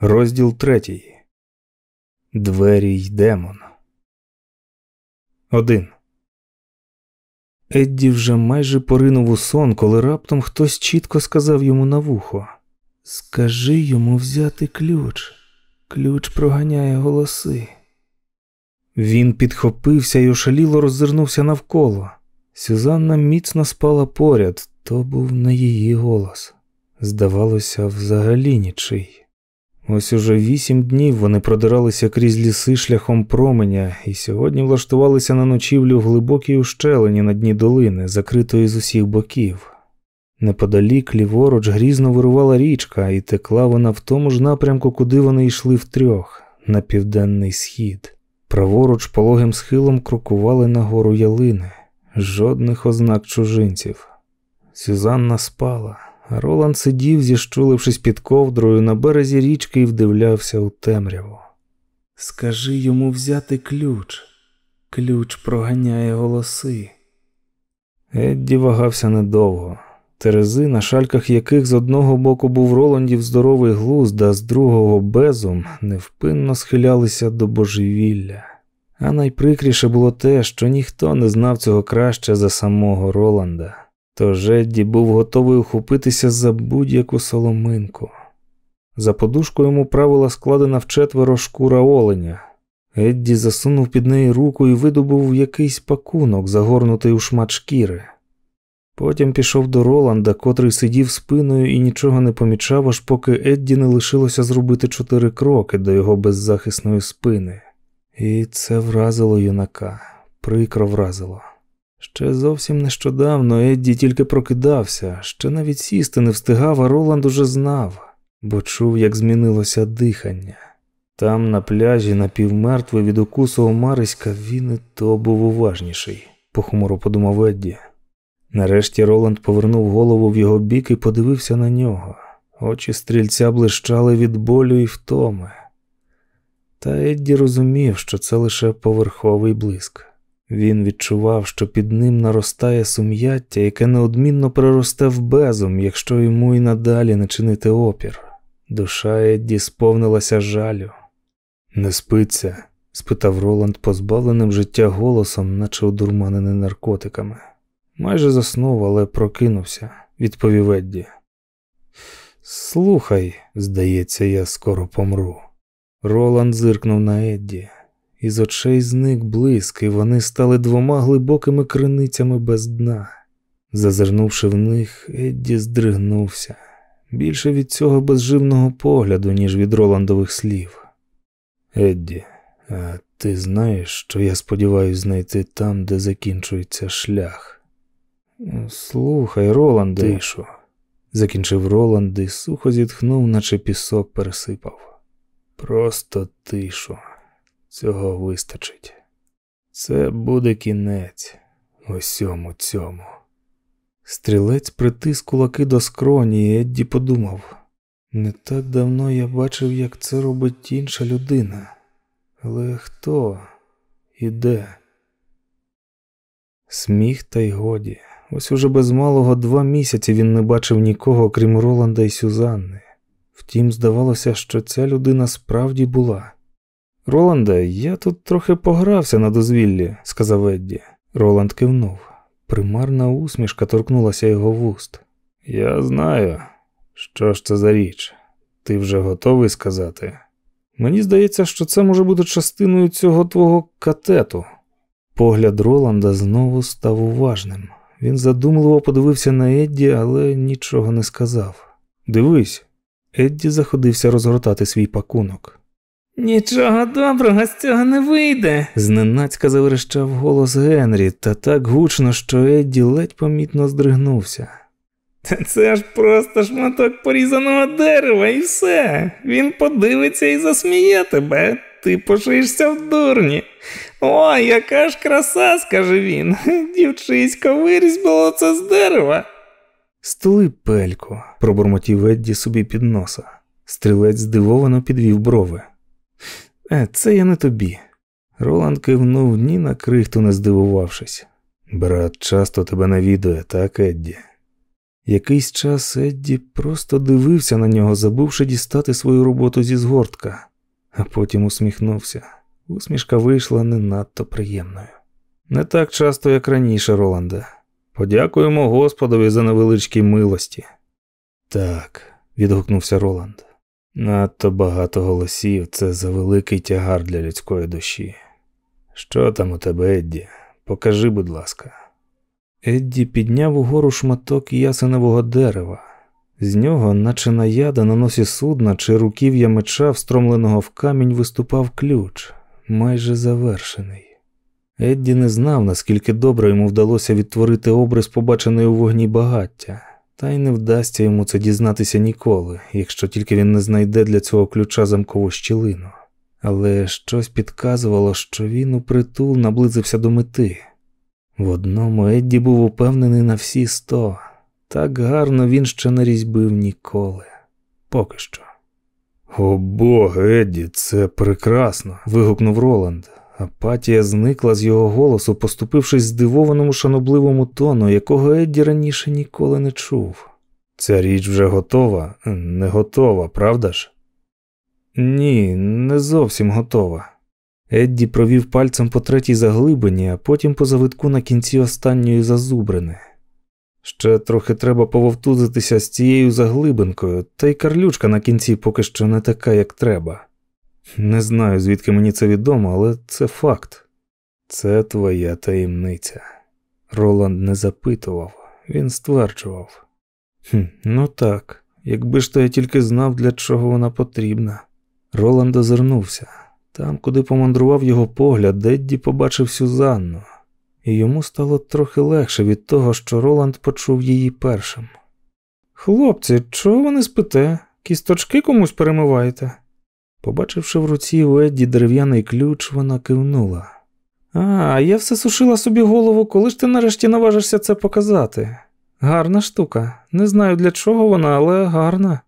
Розділ третій. Двері й демон. Один. Едді вже майже поринув у сон, коли раптом хтось чітко сказав йому на вухо Скажи йому взяти ключ. Ключ проганяє голоси. Він підхопився і ошаліло роззирнувся навколо. Сюзанна міцно спала поряд, то був не її голос. Здавалося, взагалі нічий. Ось уже вісім днів вони продиралися крізь ліси шляхом променя і сьогодні влаштувалися на ночівлю в глибокій ущелині на дні долини, закритої з усіх боків. Неподалік ліворуч грізно вирувала річка, і текла вона в тому ж напрямку, куди вони йшли втрьох, на південний схід. Праворуч пологим схилом крокували нагору ялини, жодних ознак чужинців. Сюзанна спала. Роланд сидів, зіщулившись під ковдрою на березі річки і вдивлявся у темряву. Скажи йому взяти ключ. Ключ проганяє голоси. Едді вагався недовго. Терези, на шальках яких з одного боку був Роландів здоровий глузд, а з другого безум, невпинно схилялися до божевілля. А найприкріше було те, що ніхто не знав цього краще за самого Роланда. Тож Едді був готовий ухопитися за будь-яку соломинку. За подушку йому правила складена вчетверо шкура оленя. Едді засунув під неї руку і видобув якийсь пакунок, загорнутий у шмат шкіри. Потім пішов до Роланда, котрий сидів спиною і нічого не помічав, аж поки Едді не лишилося зробити чотири кроки до його беззахисної спини. І це вразило юнака, прикро вразило. Ще зовсім нещодавно Едді тільки прокидався, ще навіть сісти не встигав, а Роланд уже знав, бо чув, як змінилося дихання. Там, на пляжі, напівмертвий від укусу Омариська, він і то був уважніший, похмуро подумав Едді. Нарешті Роланд повернув голову в його бік і подивився на нього. Очі стрільця блищали від болю і втоми. Та Едді розумів, що це лише поверховий блиск. Він відчував, що під ним наростає сум'яття, яке неодмінно переросте в безум, якщо йому й надалі не чинити опір. Душа Едді сповнилася жалю. Не спиться? спитав Роланд позбавленим життя голосом, наче одурманений наркотиками. Майже заснув, але прокинувся, відповів Едді. Слухай, здається, я скоро помру. Роланд зиркнув на Едді. Із очей зник блиск, і вони стали двома глибокими криницями без дна. Зазирнувши в них, Едді здригнувся більше від цього безживного погляду, ніж від Роландових слів. Едді, а ти знаєш, що я сподіваюся знайти там, де закінчується шлях? Слухай, Роланде, тишу, закінчив Роланд і сухо зітхнув, наче пісок пересипав. Просто тишу. Цього вистачить. Це буде кінець усьому цьому. Стрілець притис кулаки до скроні, і Едді подумав не так давно я бачив, як це робить інша людина. Але хто і де? Сміх, та й годі. Ось уже без малого два місяці він не бачив нікого, крім Роланда і Сюзанни. Втім, здавалося, що ця людина справді була. Роланде, я тут трохи погрався на дозвіллі, сказав Едді. Роланд кивнув. Примарна усмішка торкнулася його вуст. Я знаю, що ж це за річ. Ти вже готовий сказати? Мені здається, що це може бути частиною цього твого катету. Погляд Роланда знову став уважним. Він задумливо подивився на Едді, але нічого не сказав. Дивись, Едді заходився розгортати свій пакунок. Нічого доброго з цього не вийде, зненацька заверещав голос Генрі та так гучно, що Едді ледь помітно здригнувся. Та це ж просто шматок порізаного дерева і все. Він подивиться і засміє тебе. Ти пошишся в дурні. О, яка ж краса, скаже він. Дівчисько вирізьбило це з дерева. Столи пелько, пробурмотів Едді собі під носа. Стрілець здивовано підвів брови. Е, це я не тобі. Роланд кивнув ні на крихту, не здивувавшись. Брат часто тебе навідує, так, Едді? Якийсь час Едді просто дивився на нього, забувши дістати свою роботу зі згортка, а потім усміхнувся. Усмішка вийшла не надто приємною. Не так часто, як раніше, Роланде. Подякуємо Господові за невеличкі милості. Так, відгукнувся Роланд. Надто багато голосів це за великий тягар для людської душі. Що там у тебе, Едді? Покажи, будь ласка. Едді підняв угору шматок ясеневого дерева. З нього, наче наяда на носі судна чи руків'я меча, встромленого в камінь, виступав ключ, майже завершений. Едді не знав, наскільки добре йому вдалося відтворити образ, побачений у вогні багаття, та й не вдасться йому це дізнатися ніколи, якщо тільки він не знайде для цього ключа замкову щілину. Але щось підказувало, що він у притул наблизився до мети. В одному Едді був упевнений на всі сто. Так гарно він ще не різьбив ніколи. Поки що. О Бог, Едді, це прекрасно. вигукнув Роланд. Апатія зникла з його голосу, поступившись здивованому шанобливому тону, якого Едді раніше ніколи не чув. Ця річ вже готова, не готова, правда ж? Ні, не зовсім готова. Едді провів пальцем по третій заглибині, а потім по завитку на кінці останньої зазубрини. Ще трохи треба пововтузитися з цією заглибинкою, та й карлючка на кінці поки що не така, як треба. Не знаю, звідки мені це відомо, але це факт. Це твоя таємниця. Роланд не запитував, він стверджував. «Хм, Ну так, якби ж то я тільки знав, для чого вона потрібна. Роланд озирнувся. Там, куди помандрував його погляд, Дедді побачив Сюзанну, і йому стало трохи легше від того, що Роланд почув її першим. Хлопці, чого ви не спите? Кісточки комусь перемиваєте? Побачивши в руці у Едді дерев'яний ключ, вона кивнула. А, я все сушила собі голову, коли ж ти нарешті наважишся це показати. Гарна штука. Не знаю для чого вона, але гарна.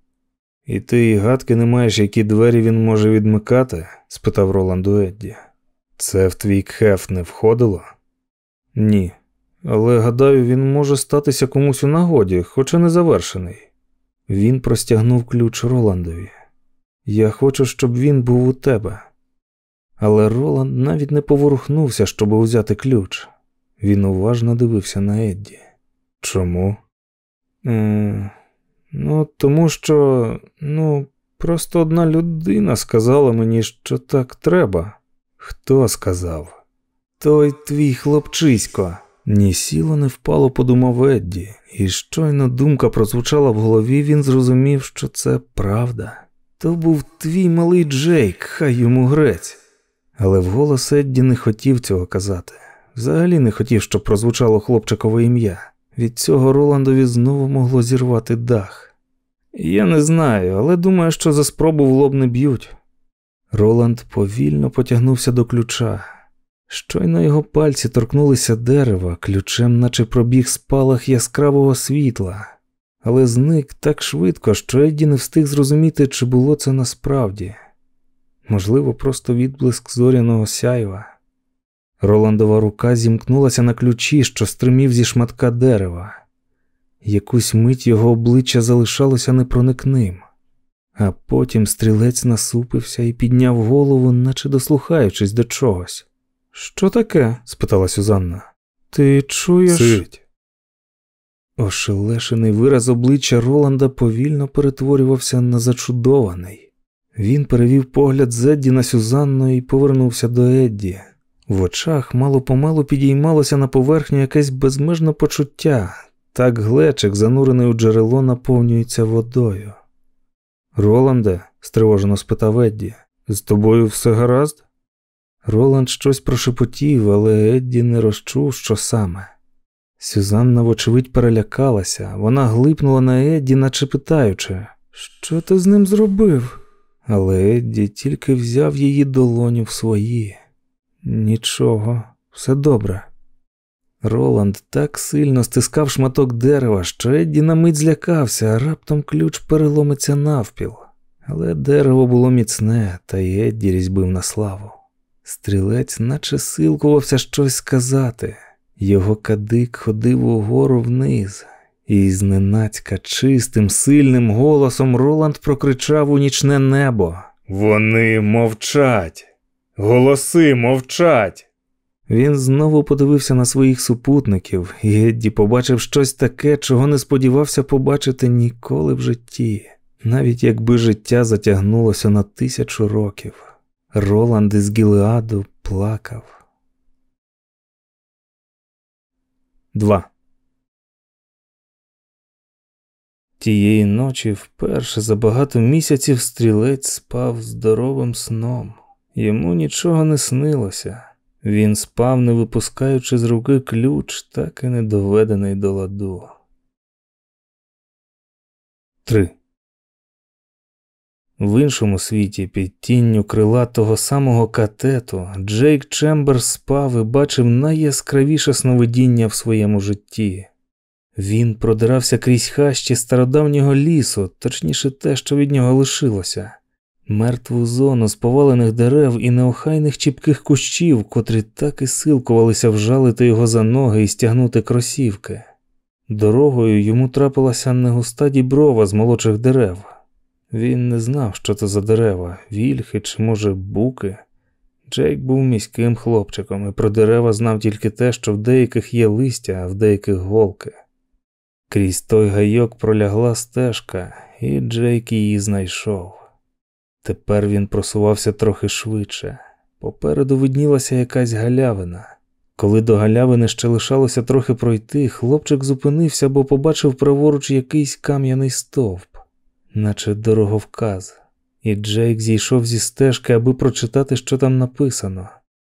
І ти і гадки не маєш, які двері він може відмикати? спитав Роланд у Едді. Це в твій кхеф не входило? Ні. Але гадаю, він може статися комусь у нагоді, хоча не завершений. Він простягнув ключ Роландові. Я хочу, щоб він був у тебе. Але Роланд навіть не поворухнувся, щоб узяти ключ. Він уважно дивився на Едді. Чому? Е, Ну, тому що, ну, просто одна людина сказала мені, що так треба. Хто сказав? Той твій хлопчисько. Ні сіло не впало, подумав Едді, і щойно думка прозвучала в голові, він зрозумів, що це правда. То був твій малий Джейк, хай йому грець. Але вголос Едді не хотів цього казати. Взагалі не хотів, щоб прозвучало хлопчикове ім'я. Від цього Роландові знову могло зірвати дах. Я не знаю, але думаю, що за спробу в лоб не б'ють. Роланд повільно потягнувся до ключа. Щойно його пальці торкнулися дерева, ключем, наче пробіг спалах яскравого світла, але зник так швидко, що Едді не встиг зрозуміти, чи було це насправді. Можливо, просто відблиск зоряного сяйва. Роландова рука зімкнулася на ключі, що стримів зі шматка дерева. Якусь мить його обличчя залишалося непроникним, а потім стрілець насупився і підняв голову, наче дослухаючись до чогось. Що таке? спитала Сюзанна. Ти чуєш? Сить. Ошелешений вираз обличчя Роланда повільно перетворювався на зачудований. Він перевів погляд з Едді на Сюзанну і повернувся до Едді. В очах мало помалу підіймалося на поверхню якесь безмежне почуття, так глечик, занурений у джерело, наповнюється водою. Роланде, стривожено спитав Едді, з тобою все гаразд? Роланд щось прошепотів, але Едді не розчув, що саме. Сюзанна, вочевидь, перелякалася, вона глипнула на Едді, наче питаючи, що ти з ним зробив? Але Едді тільки взяв її долоню в свої. Нічого, все добре. Роланд так сильно стискав шматок дерева, що Едді на мить злякався, а раптом ключ переломиться навпіл. Але дерево було міцне, та й Едді різьбив на славу. Стрілець, наче силкувався щось сказати. Його кадик ходив угору вниз, І зненацька чистим, сильним голосом Роланд прокричав у нічне небо. Вони мовчать, голоси мовчать. Він знову подивився на своїх супутників, і Гедді побачив щось таке, чого не сподівався побачити ніколи в житті, навіть якби життя затягнулося на тисячу років. Роланд із Гілеаду плакав. 2. Тієї ночі вперше за багато місяців стрілець спав здоровим сном. Йому нічого не снилося. Він спав, не випускаючи з руки ключ, так і не доведений до ладу. 3. В іншому світі під тінню крила того самого катету Джейк Чемберс спав і бачив найяскравіше сновидіння в своєму житті. Він продирався крізь хащі стародавнього лісу, точніше те, що від нього лишилося, мертву зону з повалених дерев і неохайних чіпких кущів, котрі так і силкувалися вжалити його за ноги і стягнути кросівки. Дорогою йому трапилася негуста діброва з молодших дерев. Він не знав, що це за дерева, вільхи чи, може, буки. Джейк був міським хлопчиком і про дерева знав тільки те, що в деяких є листя, а в деяких голки. Крізь той гайок пролягла стежка, і Джейк її знайшов. Тепер він просувався трохи швидше. Попереду виднілася якась галявина. Коли до галявини ще лишалося трохи пройти, хлопчик зупинився, бо побачив праворуч якийсь кам'яний стовп наче дороговказ, і Джейк зійшов зі стежки, аби прочитати, що там написано.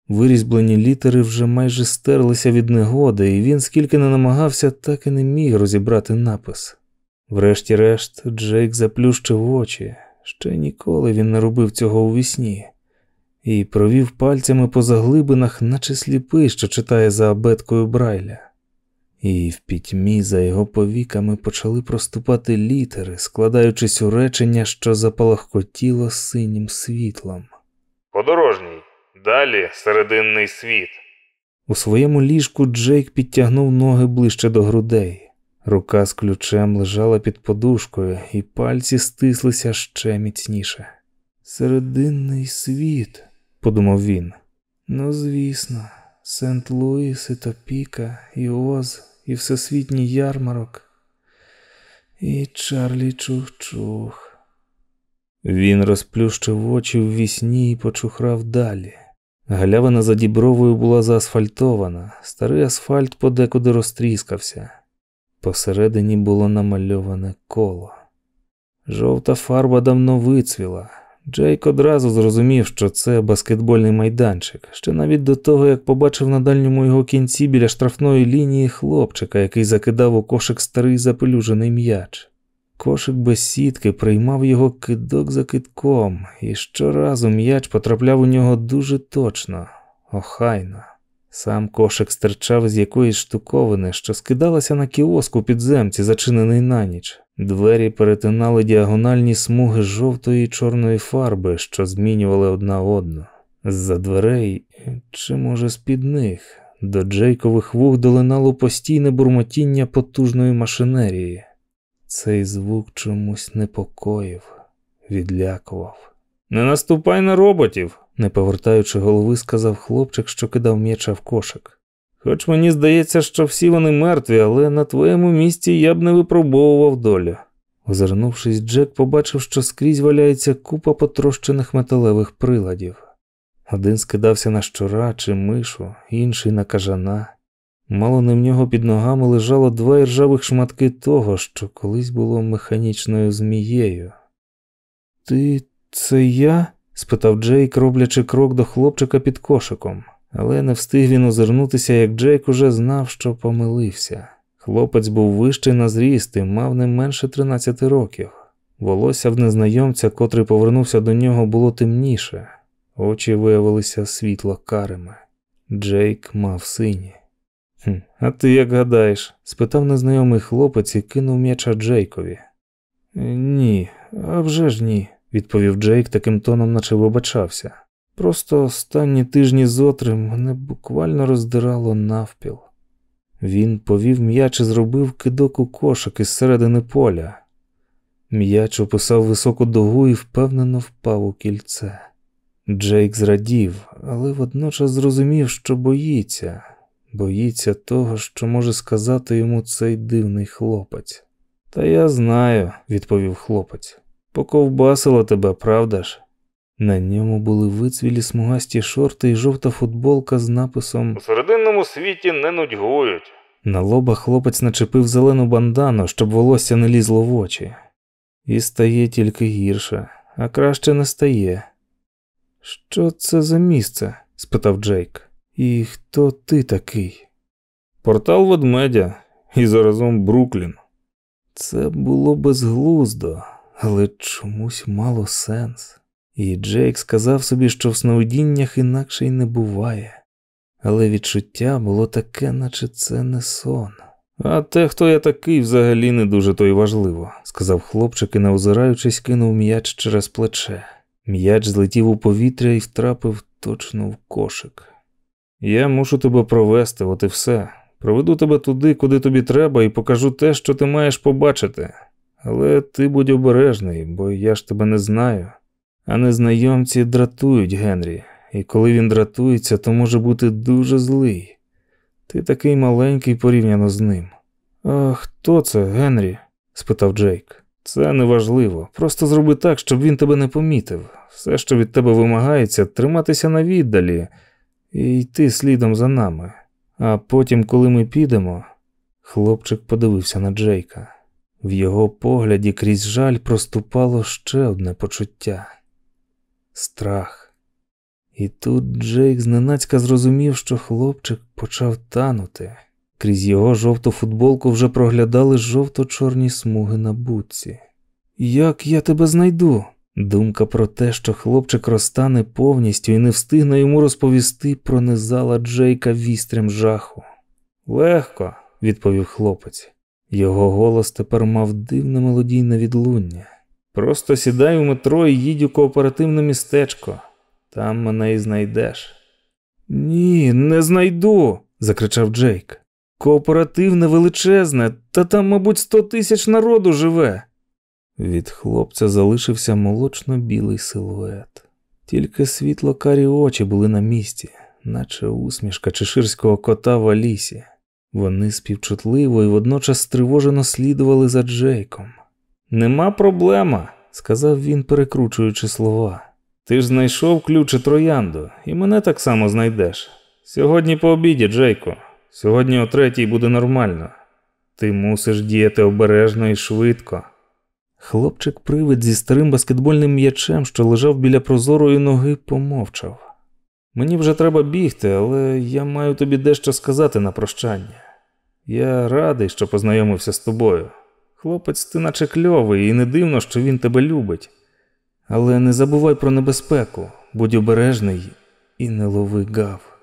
Вирізблені літери вже майже стерлися від негоди, і він, скільки не намагався, так і не міг розібрати напис. Врешті-решт, Джейк заплющив очі, ще ніколи він не робив цього у вісні, і провів пальцями по заглибинах, наче сліпий, що читає за абеткою Брайля і в пітьмі за його повіками почали проступати літери, складаючись у речення, що запалахкотіло синім світлом. Подорожній, далі серединний світ. У своєму ліжку Джейк підтягнув ноги ближче до грудей. Рука з ключем лежала під подушкою, і пальці стислися ще міцніше. Серединний світ, подумав він. Ну, звісно, Сент Луїс і Топіка, і Оз і всесвітній ярмарок, і Чарлі Чух-Чух. Він розплющив очі в вісні і почухрав далі. Галявина за дібровою була заасфальтована, старий асфальт подекуди розтріскався. Посередині було намальоване коло. Жовта фарба давно вицвіла. Джейк одразу зрозумів, що це баскетбольний майданчик, ще навіть до того, як побачив на дальньому його кінці біля штрафної лінії хлопчика, який закидав у кошик старий запелюжений м'яч. Кошик без сітки приймав його кидок за кидком, і щоразу м'яч потрапляв у нього дуже точно, охайно. Сам кошик стирчав з якоїсь штуковини, що скидалася на кіоску підземці, зачинений на ніч. Двері перетинали діагональні смуги жовтої і чорної фарби, що змінювали одна одну. З-за дверей, чи, може, з-під них, до Джейкових вух долинало постійне бурмотіння потужної машинерії. Цей звук чомусь непокоїв, відлякував. Не наступай на роботів, не повертаючи голови, сказав хлопчик, що кидав м'яча в кошик. Хоч мені здається, що всі вони мертві, але на твоєму місці я б не випробовував долю. Озирнувшись, Джек побачив, що скрізь валяється купа потрощених металевих приладів. Один скидався на щура чи мишу, інший на кажана. Мало не в нього під ногами лежало два іржавих шматки того, що колись було механічною змією. Ти це я? спитав Джейк, роблячи крок до хлопчика під кошиком, але не встиг він озирнутися, як Джейк уже знав, що помилився. Хлопець був вищий на зріст і мав не менше 13 років. Волосся в незнайомця, котрий повернувся до нього, було темніше, очі виявилися світло карими. Джейк мав сині. «Хм, А ти як гадаєш? спитав незнайомий хлопець і кинув м'яча Джейкові. Ні, а вже ж ні відповів Джейк таким тоном, наче вибачався. Просто останні тижні зотри мене буквально роздирало навпіл. Він повів м'яч і зробив кидок у кошик із середини поля. М'яч описав високу дугу і впевнено впав у кільце. Джейк зрадів, але водночас зрозумів, що боїться, боїться того, що може сказати йому цей дивний хлопець. Та я знаю, відповів хлопець. Поковбасило тебе, правда ж? На ньому були вицвілі смугасті шорти і жовта футболка з написом У серединному світі не нудьгують. на лоба хлопець начепив зелену бандану, щоб волосся не лізло в очі. І стає тільки гірше, а краще не стає. Що це за місце? спитав Джейк. І хто ти такий? Портал ведмедя і заразом Бруклін. Це було безглуздо, але чомусь мало сенс. І Джейк сказав собі, що в сновидіннях інакше й не буває. Але відчуття було таке, наче це не сон. А те, хто я такий, взагалі не дуже то й важливо. сказав хлопчик і, не озираючись, кинув м'яч через плече. М'яч злетів у повітря і втрапив точно в кошик. Я мушу тебе провести, от і все. Проведу тебе туди, куди тобі треба, і покажу те, що ти маєш побачити. Але ти будь обережний, бо я ж тебе не знаю. А незнайомці дратують Генрі, і коли він дратується, то може бути дуже злий. Ти такий маленький порівняно з ним. А хто це, Генрі? спитав Джейк. Це неважливо. Просто зроби так, щоб він тебе не помітив. Все, що від тебе вимагається, триматися на віддалі і йти слідом за нами. А потім, коли ми підемо, хлопчик подивився на Джейка. В його погляді крізь жаль проступало ще одне почуття страх. І тут Джейк зненацька зрозумів, що хлопчик почав танути. Крізь його жовту футболку вже проглядали жовто-чорні смуги на бутці. Як я тебе знайду? Думка про те, що хлопчик розтане повністю і не встигне йому розповісти, пронизала Джейка вістрям жаху. Легко, відповів хлопець. Його голос тепер мав дивне мелодійне відлуння. Просто сідай у метро і їдь у кооперативне містечко. Там мене і знайдеш. Ні, не знайду, закричав Джейк. Кооперативне величезне, та там, мабуть, сто тисяч народу живе. Від хлопця залишився молочно-білий силует. Тільки світло карі очі були на місці, наче усмішка чеширського кота в Алісі. Вони співчутливо і водночас стривожено слідували за Джейком. Нема проблема, сказав він, перекручуючи слова. Ти ж знайшов ключ і троянду, і мене так само знайдеш. Сьогодні по обіді, Джейко. Сьогодні о третій буде нормально. Ти мусиш діяти обережно і швидко. Хлопчик привид зі старим баскетбольним м'ячем, що лежав біля прозорої ноги, помовчав. Мені вже треба бігти, але я маю тобі дещо сказати на прощання. Я радий, що познайомився з тобою. Хлопець, ти наче кльовий, і не дивно, що він тебе любить. Але не забувай про небезпеку, будь обережний і не лови гав.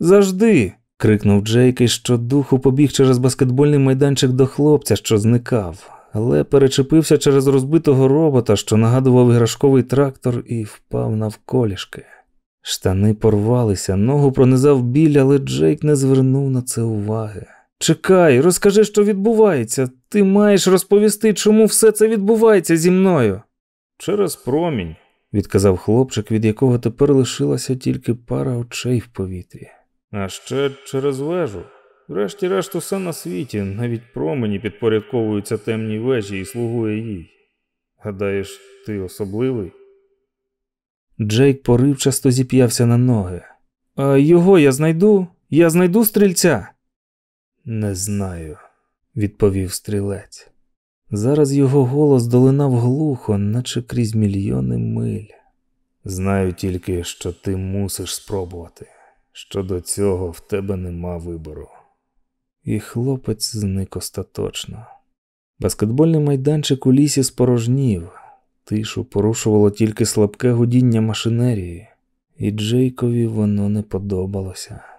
Завжди. крикнув Джейк і щодуху побіг через баскетбольний майданчик до хлопця, що зникав, але перечепився через розбитого робота, що нагадував іграшковий трактор, і впав навколішки. Штани порвалися, ногу пронизав біль, але Джейк не звернув на це уваги. Чекай, розкажи, що відбувається. Ти маєш розповісти, чому все це відбувається зі мною. Через промінь, відказав хлопчик, від якого тепер лишилася тільки пара очей в повітрі. А ще через вежу. Врешті-решт, усе на світі, навіть промені підпорядковуються темній вежі і слугує їй. Гадаєш, ти особливий? Джейк поривчасто зіп'явся на ноги. А його я знайду? Я знайду стрільця? Не знаю, відповів стрілець. Зараз його голос долинав глухо, наче крізь мільйони миль. Знаю тільки, що ти мусиш спробувати. Щодо цього в тебе нема вибору. І хлопець зник остаточно. Баскетбольний майданчик у лісі спорожнів, тишу порушувало тільки слабке гудіння машинерії, і Джейкові воно не подобалося.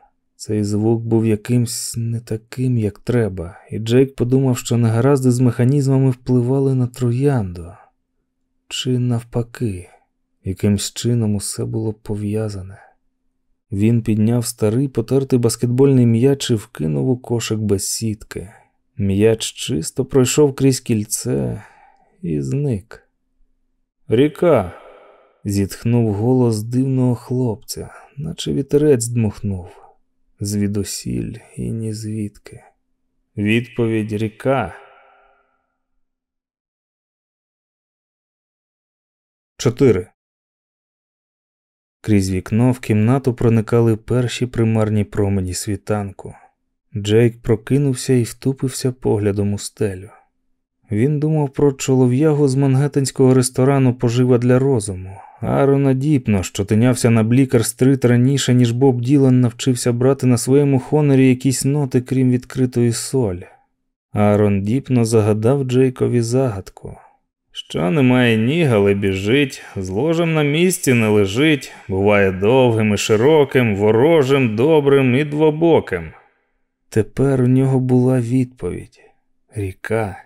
Цей звук був якимсь не таким, як треба, і Джейк подумав, що негаразди з механізмами впливали на троянду. Чи навпаки, якимсь чином усе було пов'язане. Він підняв старий потертий баскетбольний м'яч і вкинув у кошик без сітки. М'яч чисто пройшов крізь кільце і зник. Ріка. зітхнув голос дивного хлопця, наче вітерець дмухнув. Звідусіль і ні звідки. Відповідь ріка. Чотири. Крізь вікно в кімнату проникали перші примарні промені світанку. Джейк прокинувся і втупився поглядом у стелю. Він думав про чолов'ягу з мангеттенського ресторану пожива для розуму, Аарона Діпно, що тинявся на Блікер-стрит раніше, ніж Боб Ділан навчився брати на своєму хонорі якісь ноти, крім відкритої солі. Аарон Діпно загадав Джейкові загадку. Що немає ніг, але біжить, з ложем на місці не лежить, буває довгим і широким, ворожим, добрим і двобоким. Тепер у нього була відповідь ріка.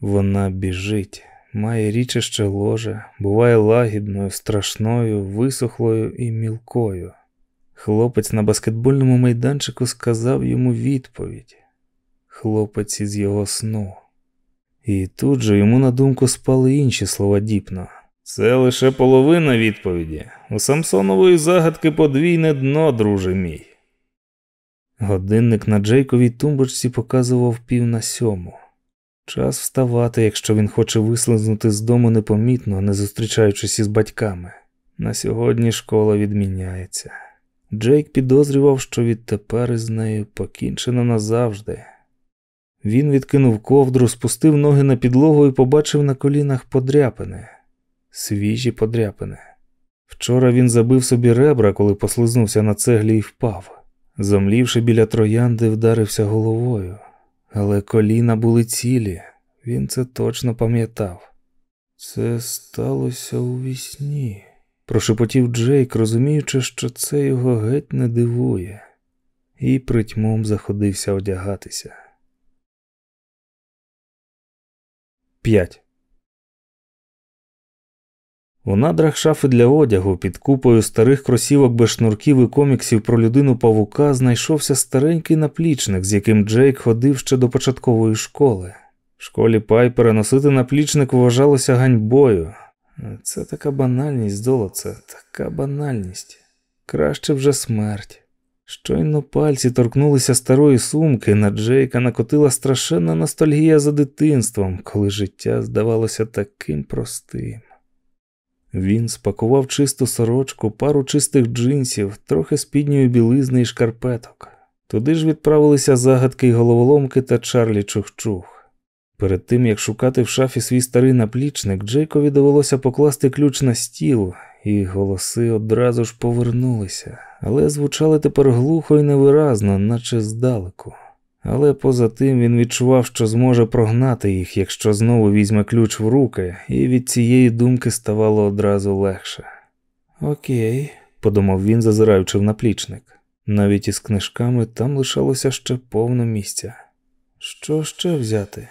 Вона біжить, має річище ложе, буває лагідною, страшною, висохлою і мілкою. Хлопець на баскетбольному майданчику сказав йому відповідь хлопець із його сну. І тут же йому на думку спали інші слова Діпно. Це лише половина відповіді. У Самсонової загадки подвійне дно, друже мій. Годинник на Джейковій тумбочці показував пів на сьому. Час вставати, якщо він хоче вислизнути з дому непомітно, не зустрічаючись із батьками. На сьогодні школа відміняється. Джейк підозрював, що відтепер із нею покінчено назавжди. Він відкинув ковдру, спустив ноги на підлогу і побачив на колінах подряпини, свіжі подряпини. Вчора він забив собі ребра, коли послизнувся на цеглі і впав. Зомлівши біля троянди, вдарився головою, але коліна були цілі, він це точно пам'ятав. Це сталося у вісні, прошепотів Джейк, розуміючи, що це його геть не дивує, і притьмом заходився одягатися. 5. У надрах шафи для одягу під купою старих кросівок без шнурків і коміксів про людину павука знайшовся старенький наплічник, з яким Джейк ходив ще до початкової школи. В школі Пайпера носити наплічник вважалося ганьбою. Це така банальність, золоце, така банальність. Краще вже смерть. Щойно пальці торкнулися старої сумки, на Джейка накотила страшенна ностальгія за дитинством, коли життя здавалося таким простим. Він спакував чисту сорочку, пару чистих джинсів, трохи спідньої білизни і шкарпеток. Туди ж відправилися загадки й головоломки та Чарлі Чухчух. Перед тим як шукати в шафі свій старий наплічник, Джейкові довелося покласти ключ на стіл, і голоси одразу ж повернулися, але звучали тепер глухо і невиразно, наче здалеку. Але поза тим він відчував, що зможе прогнати їх, якщо знову візьме ключ в руки, і від цієї думки ставало одразу легше. Окей, подумав він, зазираючи в наплічник. Навіть із книжками там лишалося ще повно місця. Що ще взяти?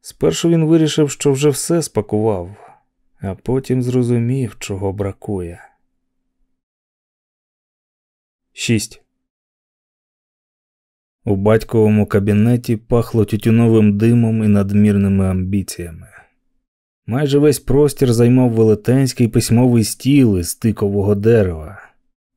Спершу він вирішив, що вже все спакував, а потім зрозумів, чого бракує. 6. У батьковому кабінеті пахло тютюновим димом і надмірними амбіціями. Майже весь простір займав велетенський письмовий стіл із тикового дерева.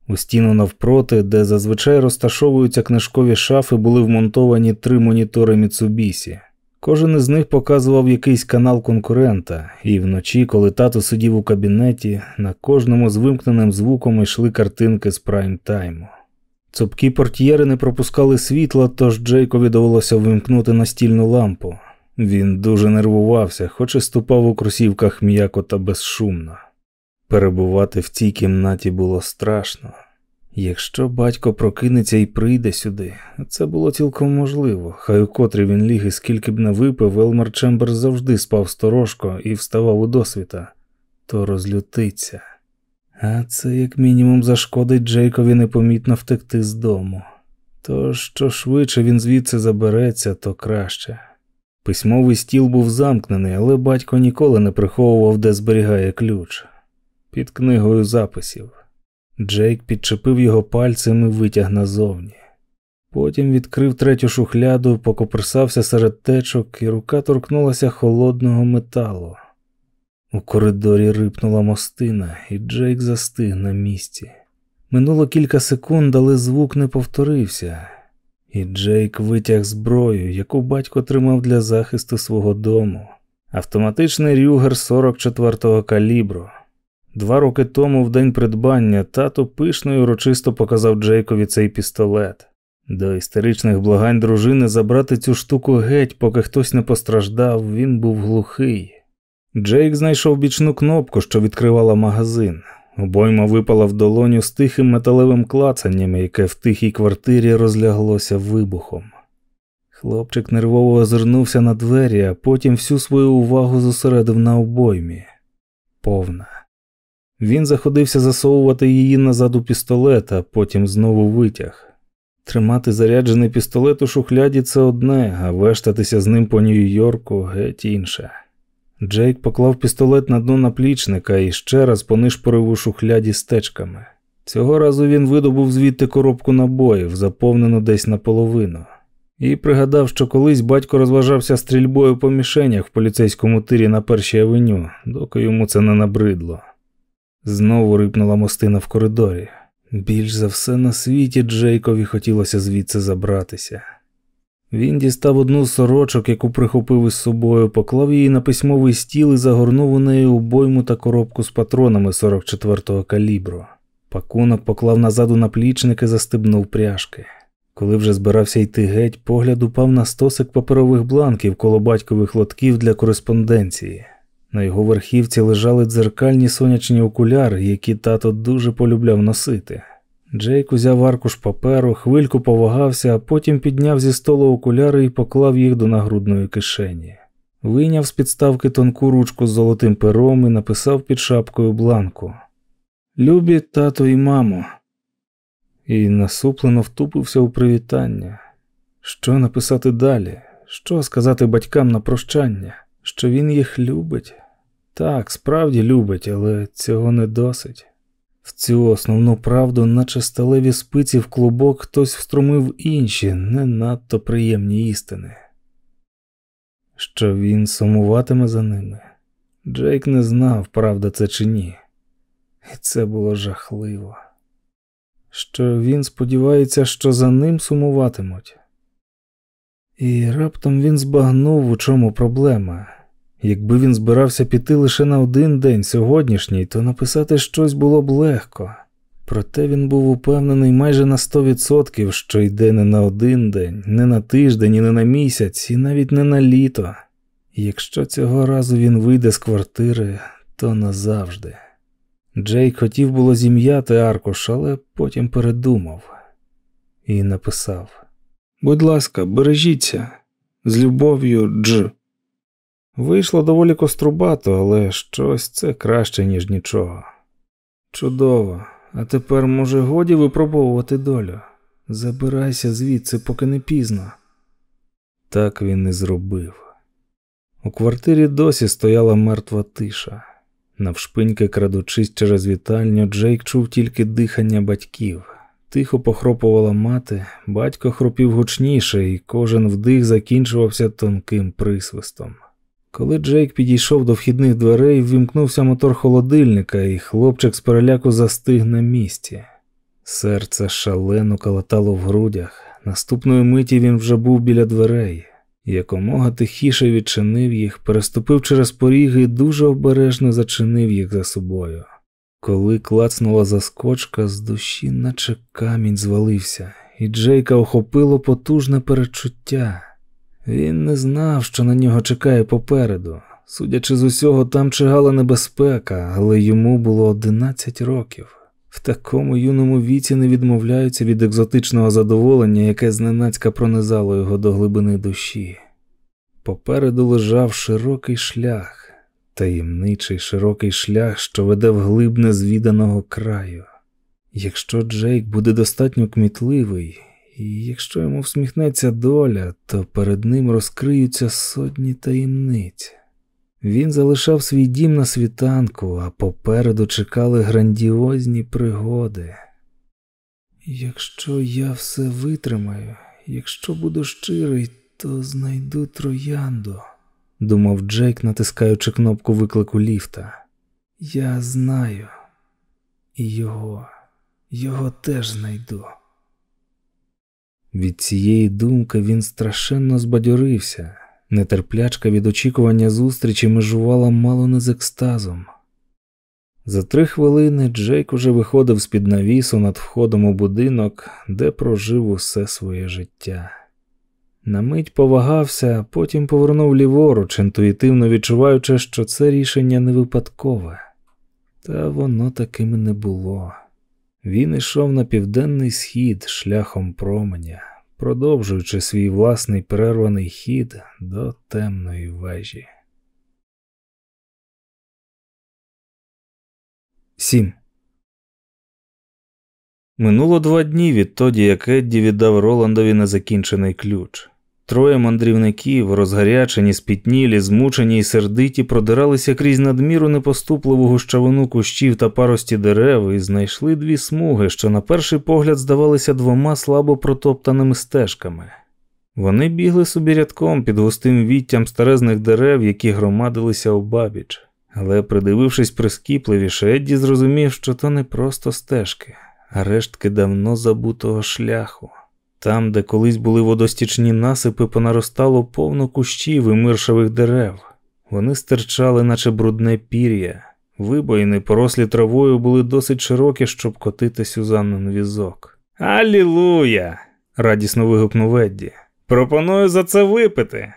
У стіну навпроти, де зазвичай розташовуються книжкові шафи, були вмонтовані три монітори Міцубісі. Кожен із них показував якийсь канал конкурента, і вночі, коли тато сидів у кабінеті, на кожному з вимкненим звуком йшли картинки з прайм-тайму. Цупкі портьєри не пропускали світла, тож Джейкові довелося вимкнути настільну лампу. Він дуже нервувався, хоч і ступав у кросівках м'яко та безшумно. Перебувати в цій кімнаті було страшно. Якщо батько прокинеться і прийде сюди, це було цілком можливо. Хай у котрі він ліг і скільки б не випив, Елмер Чемберз завжди спав сторожко і вставав удосвіта, то розлютиться. А це, як мінімум, зашкодить Джейкові непомітно втекти з дому. То що швидше він звідси забереться, то краще. Письмовий стіл був замкнений, але батько ніколи не приховував, де зберігає ключ під книгою записів. Джейк підчепив його пальцем і витяг назовні. Потім відкрив третю шухляду, покоперсався серед течок, і рука торкнулася холодного металу. У коридорі рипнула мостина, і Джейк застиг на місці. Минуло кілька секунд, але звук не повторився, і Джейк витяг зброю, яку батько тримав для захисту свого дому. Автоматичний рюгер 44-го калібру. Два роки тому, в день придбання, тато пишно і урочисто показав Джейкові цей пістолет. До істеричних благань дружини забрати цю штуку геть, поки хтось не постраждав, він був глухий. Джейк знайшов бічну кнопку, що відкривала магазин. Обойма випала в долоню з тихим металевим клацанням, яке в тихій квартирі розляглося вибухом. Хлопчик нервово озирнувся на двері, а потім всю свою увагу зосередив на обоймі. Повна. Він заходився засовувати її назад у пістолет, а потім знову витяг. Тримати заряджений пістолет у шухляді це одне, а вештатися з ним по Нью-Йорку геть інше. Джейк поклав пістолет на дно наплічника і ще раз понишпорив у шухляді з течками. Цього разу він видобув звідти коробку набоїв, заповнену десь наполовину, і пригадав, що колись батько розважався стрільбою по мішенях в поліцейському тирі на першій авеню, доки йому це не набридло. Знову рипнула мостина в коридорі. Більш за все на світі Джейкові хотілося звідси забратися. Він дістав одну з сорочок, яку прихопив із собою, поклав її на письмовий стіл і загорнув у неї обойму та коробку з патронами 44-го калібру. Пакунок поклав назад у наплічник і застебнув пряжки. Коли вже збирався йти геть, погляд упав на стосик паперових бланків коло батькових лотків для кореспонденції. На його верхівці лежали дзеркальні сонячні окуляри, які тато дуже полюбляв носити. Джейк узяв аркуш паперу, хвильку повагався, а потім підняв зі столу окуляри і поклав їх до нагрудної кишені. Вийняв з підставки тонку ручку з золотим пером і написав під шапкою бланку Любі тато і мамо. І насуплено втупився у привітання. Що написати далі? Що сказати батькам на прощання? Що він їх любить? Так, справді любить, але цього не досить. В цю основну правду, наче сталеві спиці в клубок, хтось встромив інші, не надто приємні істини. Що він сумуватиме за ними. Джейк не знав, правда це чи ні, і це було жахливо. Що він сподівається, що за ним сумуватимуть. І раптом він збагнув, у чому проблема. Якби він збирався піти лише на один день сьогоднішній, то написати щось було б легко. Проте він був упевнений майже на сто відсотків, що йде не на один день, не на тиждень, і не на місяць, і навіть не на літо. Якщо цього разу він вийде з квартири, то назавжди. Джейк хотів було зім'яти аркуш, але потім передумав і написав: Будь ласка, бережіться, з любов'ю, Дж. Вийшло доволі кострубато, але щось це краще, ніж нічого. Чудово, а тепер, може, годі випробовувати долю. Забирайся звідси, поки не пізно. Так він і зробив. У квартирі досі стояла мертва тиша. Навшпиньки, крадучись через вітальню, Джейк чув тільки дихання батьків. Тихо похропувала мати, батько хропів гучніше, і кожен вдих закінчувався тонким присвистом. Коли Джейк підійшов до вхідних дверей, ввімкнувся мотор холодильника, і хлопчик з переляку застиг на місці. Серце шалено калатало в грудях. Наступної миті він вже був біля дверей, якомога тихіше відчинив їх, переступив через поріг і дуже обережно зачинив їх за собою. Коли клацнула заскочка, з душі, наче камінь звалився, і Джейка охопило потужне перечуття. Він не знав, що на нього чекає попереду. Судячи з усього, там чигала небезпека, але йому було 11 років. В такому юному віці не відмовляються від екзотичного задоволення, яке зненацька пронизало його до глибини душі. Попереду лежав широкий шлях, таємничий широкий шлях, що веде в глиб незвіданого краю. Якщо Джейк буде достатньо кмітливий і якщо йому всміхнеться доля, то перед ним розкриються сотні таємниць. Він залишав свій дім на світанку, а попереду чекали грандіозні пригоди. Якщо я все витримаю, якщо буду щирий, то знайду троянду, думав Джейк, натискаючи кнопку виклику ліфта. Я знаю, і його, його теж знайду. Від цієї думки він страшенно збадьорився. Нетерплячка від очікування зустрічі межувала мало не з екстазом. За три хвилини Джейк уже виходив з під навісу над входом у будинок, де прожив усе своє життя. На мить повагався, потім повернув ліворуч, інтуїтивно відчуваючи, що це рішення не випадкове. Та воно таким не було. Він ішов на південний схід шляхом променя, продовжуючи свій власний перерваний хід до темної вежі. 7. Минуло два дні відтоді, як Едді віддав Роландові незакінчений ключ. Троє мандрівників, розгарячені, спітнілі, змучені й сердиті, продиралися крізь надміру непоступливу гущавину кущів та парості дерев і знайшли дві смуги, що на перший погляд здавалися двома слабо протоптаними стежками. Вони бігли собі рядком під густим віттям старезних дерев, які громадилися обабіч. Але, придивившись прискіпливіше, Едді зрозумів, що то не просто стежки, а рештки давно забутого шляху. Там, де колись були водостічні насипи, понаростало повно кущів і миршавих дерев. Вони стирчали, наче брудне пір'я. Вибоїни, порослі травою, були досить широкі, щоб котити Сюзаннин візок. Алілуя! радісно вигукнув Едді. Пропоную за це випити.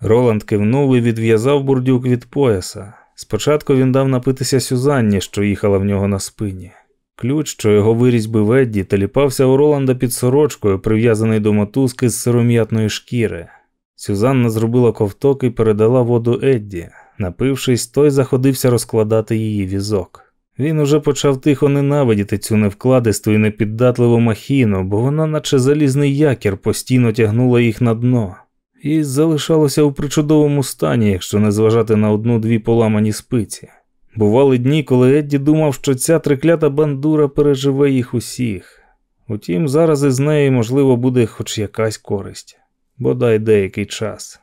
Роланд кивнув і відв'язав бурдюк від пояса. Спочатку він дав напитися Сюзанні, що їхала в нього на спині. Ключ, що його вирізь би Ведді, теліпався у Роланда під сорочкою, прив'язаний до мотузки з сиром'ятної шкіри. Сюзанна зробила ковток і передала воду Едді. Напившись, той заходився розкладати її візок. Він уже почав тихо ненавидіти цю невкладисту і непіддатливу махіну, бо вона, наче залізний якір, постійно тягнула їх на дно, і залишалося у причудовому стані, якщо не зважати на одну-дві поламані спиці. Бували дні, коли Едді думав, що ця триклята бандура переживе їх усіх. Утім, зараз із неї, можливо, буде хоч якась користь, бодай деякий час.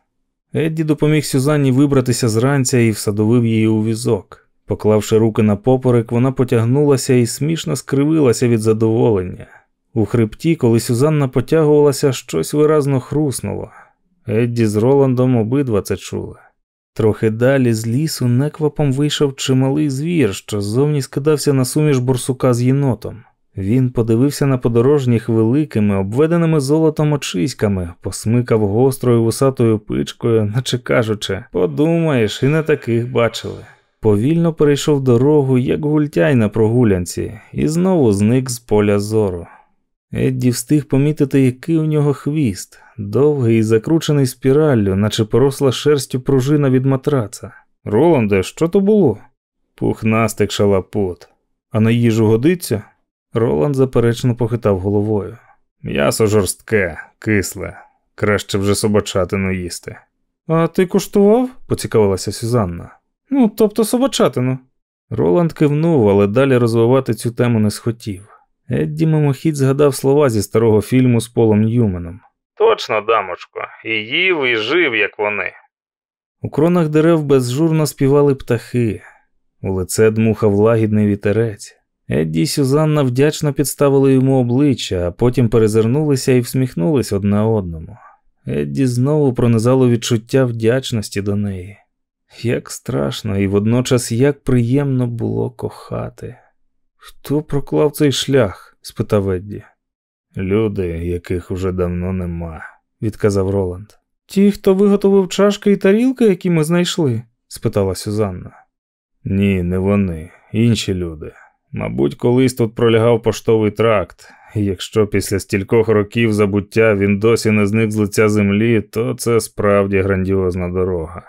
Едді допоміг Сюзанні вибратися з ранця і всадовив її у візок. Поклавши руки на поперек, вона потягнулася і смішно скривилася від задоволення. У хребті, коли Сюзанна потягувалася, щось виразно хруснуло. Едді з Роландом обидва це чули. Трохи далі з лісу неквапом вийшов чималий звір, що ззовні скидався на суміш борсука з єнотом. Він подивився на подорожніх великими, обведеними золотом очиськами, посмикав гострою вусатою пичкою, наче кажучи, подумаєш, і не таких бачили. Повільно перейшов дорогу, як гультяй на прогулянці, і знову зник з поля зору. Едді встиг помітити, який у нього хвіст, довгий і закручений спіраллю, наче поросла шерстю пружина від матраца. Роланде, що то було? Пухнастик шалапут. А на їжу годиться? Роланд заперечно похитав головою. М'ясо жорстке, кисле, краще вже собачатину їсти. А ти куштував? поцікавилася Сюзанна. Ну, тобто собачатину. Роланд кивнув, але далі розвивати цю тему не схотів. Едді мимохідь згадав слова зі старого фільму з Полом Ньюменом. Точно, дамочко, і їв, і жив, як вони. У кронах дерев безжурно співали птахи, у лице дмухав лагідний вітерець. Едді і Сюзанна вдячно підставили йому обличчя, а потім перезирнулися і всміхнулись одне одному. Едді знову пронизало відчуття вдячності до неї. Як страшно і водночас як приємно було кохати. Хто проклав цей шлях? спитав Едді. Люди, яких уже давно нема, відказав Роланд. Ті, хто виготовив чашки і тарілки, які ми знайшли? спитала Сюзанна. Ні, не вони, інші люди. Мабуть, колись тут пролягав поштовий тракт, і якщо після стількох років забуття він досі не зник з лиця землі, то це справді грандіозна дорога.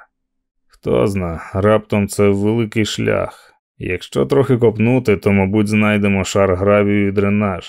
Хто зна, раптом це великий шлях. Якщо трохи копнути, то, мабуть, знайдемо шар гравію і дренаж.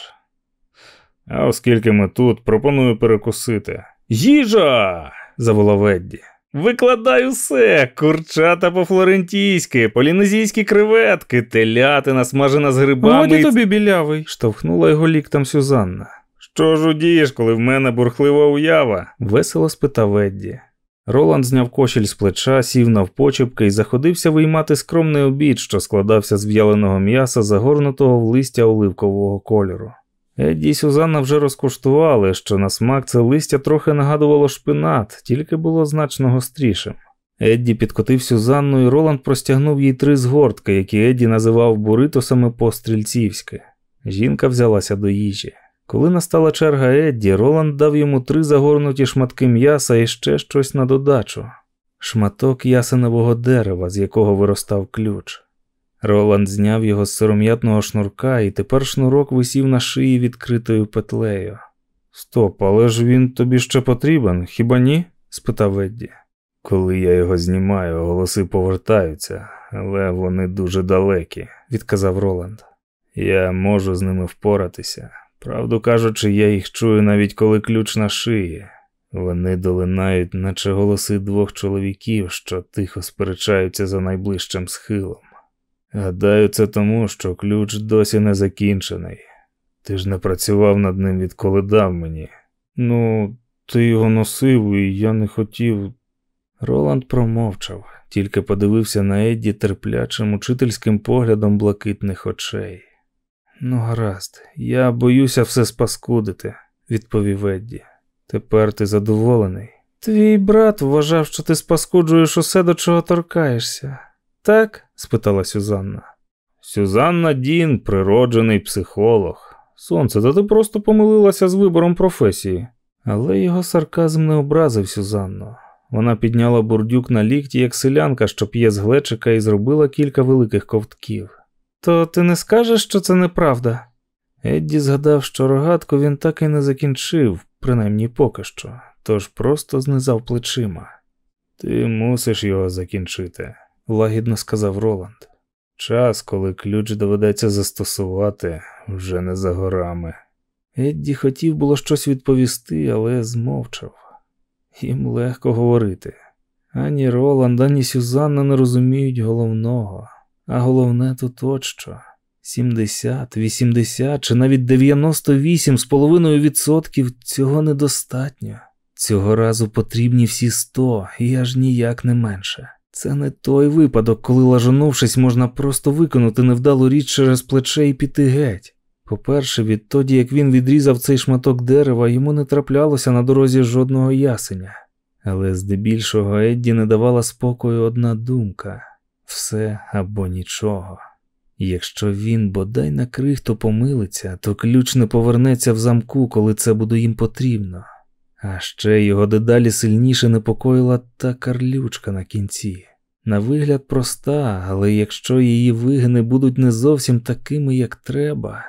А оскільки ми тут, пропоную перекусити. Їжа! заволав Едді. Викладай усе, курчата по-флорентійськи, полінезійські креветки, телятина смажена з грибами. Годі тобі білявий, штовхнула його ліктом Сюзанна. Що ж удієш, коли в мене бурхлива уява? Весело спитав Едді. Роланд зняв кошель з плеча, сів навпочепки і заходився виймати скромний обід, що складався з в'яленого м'яса, загорнутого в листя оливкового кольору. Едді і Сюзанна вже розкуштували, що на смак це листя трохи нагадувало шпинат, тільки було значно гострішим. Едді підкотив Сюзанну, і Роланд простягнув їй три згортки, які Едді називав буритосами по-стрільцівськи. Жінка взялася до їжі. Коли настала черга Едді, Роланд дав йому три загорнуті шматки м'яса і ще щось на додачу шматок ясеневого дерева, з якого виростав ключ. Роланд зняв його з сиром'ятного шнурка, і тепер шнурок висів на шиї відкритою петлею. Стоп, але ж він тобі ще потрібен, хіба ні? спитав Едді. Коли я його знімаю, голоси повертаються, але вони дуже далекі, відказав Роланд. Я можу з ними впоратися. Правду кажучи, я їх чую навіть коли ключ на шиї. Вони долинають, наче голоси двох чоловіків, що тихо сперечаються за найближчим схилом. Гадаю, це тому, що ключ досі не закінчений. Ти ж не працював над ним, відколи дав мені. Ну, ти його носив, і я не хотів. Роланд промовчав, тільки подивився на Едді терплячим учительським поглядом блакитних очей. Ну, гаразд, я боюся все спаскудити, відповів Едді. Тепер ти задоволений. Твій брат вважав, що ти спаскуджуєш усе, до чого торкаєшся. Так? Спитала Сюзанна. Сюзанна Дін, природжений психолог. Сонце, та ти просто помилилася з вибором професії. Але його сарказм не образив Сюзанну. Вона підняла бурдюк на лікті, як селянка, що п'є з глечика, і зробила кілька великих ковтків. То ти не скажеш, що це неправда? Едді згадав, що рогатку він так і не закінчив, принаймні поки що, тож просто знизав плечима. Ти мусиш його закінчити, лагідно сказав Роланд. Час, коли ключ доведеться застосувати, вже не за горами. Едді хотів було щось відповісти, але змовчав. Їм легко говорити. Ані Роланд, ані Сюзанна не розуміють головного. А головне тут от що 70, 80 чи навіть 98,5% цього недостатньо. Цього разу потрібні всі 100, і аж ніяк не менше. Це не той випадок, коли, лажанувшись, можна просто виконати невдалу річ через плече і піти геть. По-перше, відтоді, як він відрізав цей шматок дерева, йому не траплялося на дорозі жодного ясеня. Але здебільшого Едді не давала спокою одна думка все або нічого. Якщо він бодай на крихту помилиться, то ключ не повернеться в замку, коли це буде їм потрібно. А ще його дедалі сильніше непокоїла та карлючка на кінці. На вигляд проста, але якщо її вигини будуть не зовсім такими, як треба.